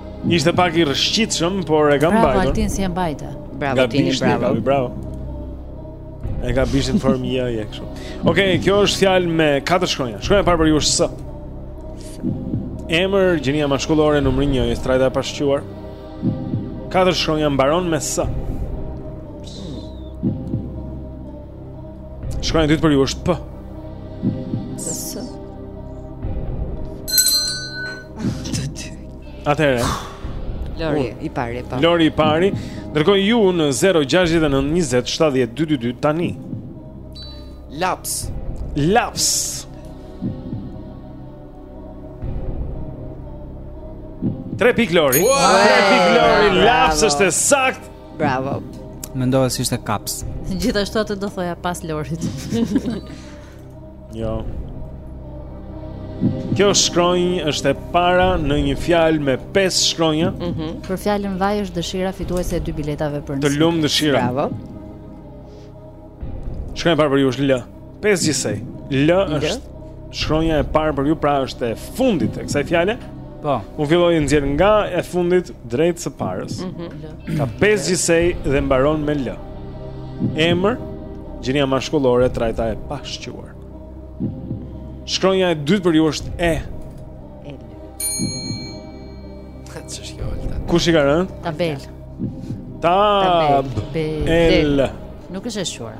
Ishte pak i rëshqitëshëm, por e kam mbajt. Bravo, Altin, si e mbajta. Bravo, Tini, bravo. bravo. E ka bishtin formë një e kështu. Okej, okay, kjo është fjalë me katër shkronja. Shkronja e parë për ju është S. Emër, gjenia mashkullore, numri njëjës, trajta e pashquar. Katër shkronja mbaron me S. Shkronja e dytë për ju është P. S. Atëherë. Lori i pari, po. Lori i pari. Ndërkohë ju në 069 20 70 222 tani. Laps. Laps. Tre pikë Lori. Tre pikë Lori. Laps është e saktë. Bravo. Mendova se ishte kaps. Gjithashtu atë do thoja pas Lorit. Jo. Kjo shkronjë është e para në një fjalë me 5 shkronja. Mhm. Mm për fjalën vaj është Dëshira fituese e dy biletave për në. Të lumtë Dëshira. Bravo. Shkronja e parë për ju është L. 5 gjithsej. L është shkronja e parë për ju, pra është e fundit e kësaj fjale. Po. Unë filloj i nxjerr nga e fundit drejt së parës. Mhm. Mm Ka 5 gjithsej dhe mbaron me lë. Emër, gjinia mashkullore trajta e pashquar. Shkronja e dytë për ju është e. El. Ç'është kjo Olta? Kush i ka rënë? Tabel. Tab. El. Nuk është e shquar.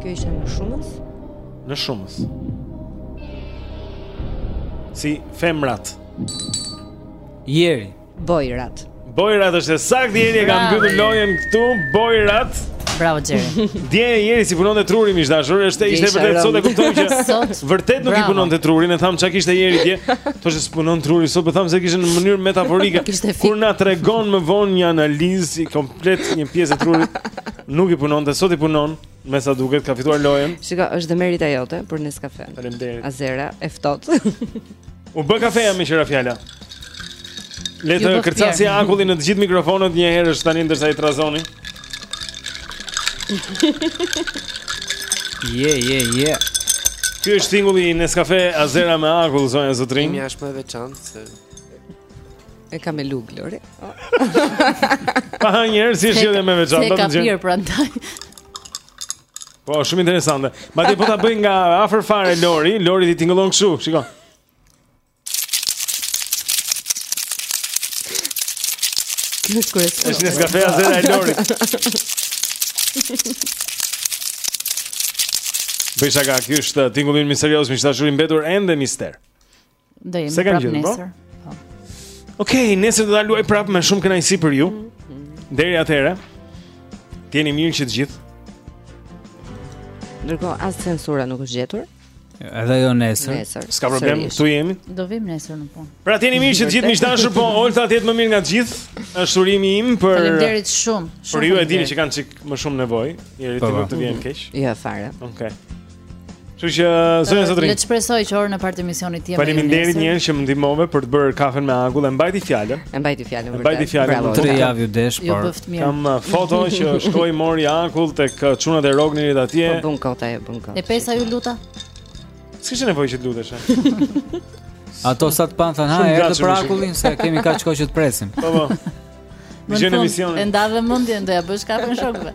Kjo ishte në shumës? Në shumës. Si femrat. Jeri. Bojrat. Bojrat është e saktë, jeri e kam bërë lojën këtu, bojrat. Bravo Jeri. Dje jeri s'i punonte truri miq të dashur, është ishte vërtet sot e kuptoj që sot vërtet nuk i punonte truri, ne thamë ça kishte jeri dje. Thoshte se punon truri sot, po thamë se e kishte në mënyrë metaforike. Kur na tregon më vonë një analizë Plet një pjesë e trurit nuk i punonte sot i punon me sa duket ka fituar lojën. Shiko, është dhe merita jote për Nescafe. Faleminderit. Azera e ftohtë. U bë kafeja me qira fjala. Le të kërcasi akullin në të gjithë mikrofonët një herë është tani ndërsa i trazoni. Je, je, je. Ky është tingulli i Nescafe Azera me akull zonja zotërinj. E imja është më e veçantë se E ka me lugë, Lori. Pa një herë, si është edhe më e veçantë. S'e ka pirë, prandaj. Po, shumë interesante. Madje po ta bëj nga afër fare, Lori. Lori ty tingëllon kështu, shiko. Kjo është kërës. Është Nescafe Azera e Lorit. Bëj shaka, ky është tingulli misterios, miq të dashur i mbetur, ende mister. Do jemi prapë po? nesër. Po. Okej, nesër do ta luaj prapë me shumë kënaqësi për ju. Mhm. Deri atëherë. Të jeni mirë që të gjithë. Ndërkohë as censura nuk është gjetur. Edhe jo nesër. Nesër. S'ka problem, këtu jemi. Do vim nesër në punë. Pra të jeni mirë që të gjithë miq të dashur, po Olta të jetë më mirë nga të gjithë. Është urimi im për Faleminderit shumë. Për ju e dini që kanë çik më shumë nevojë, jeri ti po, nuk të vjen po. keq. Jo fare. Okej. Kështu që zonja zotërinj. Le të shpresoj që orën e parë të emisionit të jemi. Faleminderit një herë që më ndihmove për të bërë kafen me akull. E mbajti fjalën. E mbajti fjalën. E mbajti fjalën. Bravo. Tre javë u desh, por kam uh, foto që shkoi mori akull tek uh, çunat e Rognerit atje. Po bën kota e bën kota. E pe sa ju luta? S'kishte nevojë që të lutesh. Ata sa të panë thanë, ha, erdhe për akullin, se kemi kaq kohë që të presim. Po, po. Më në fund, e ndave mendjen, do ja bësh kafen shokëve.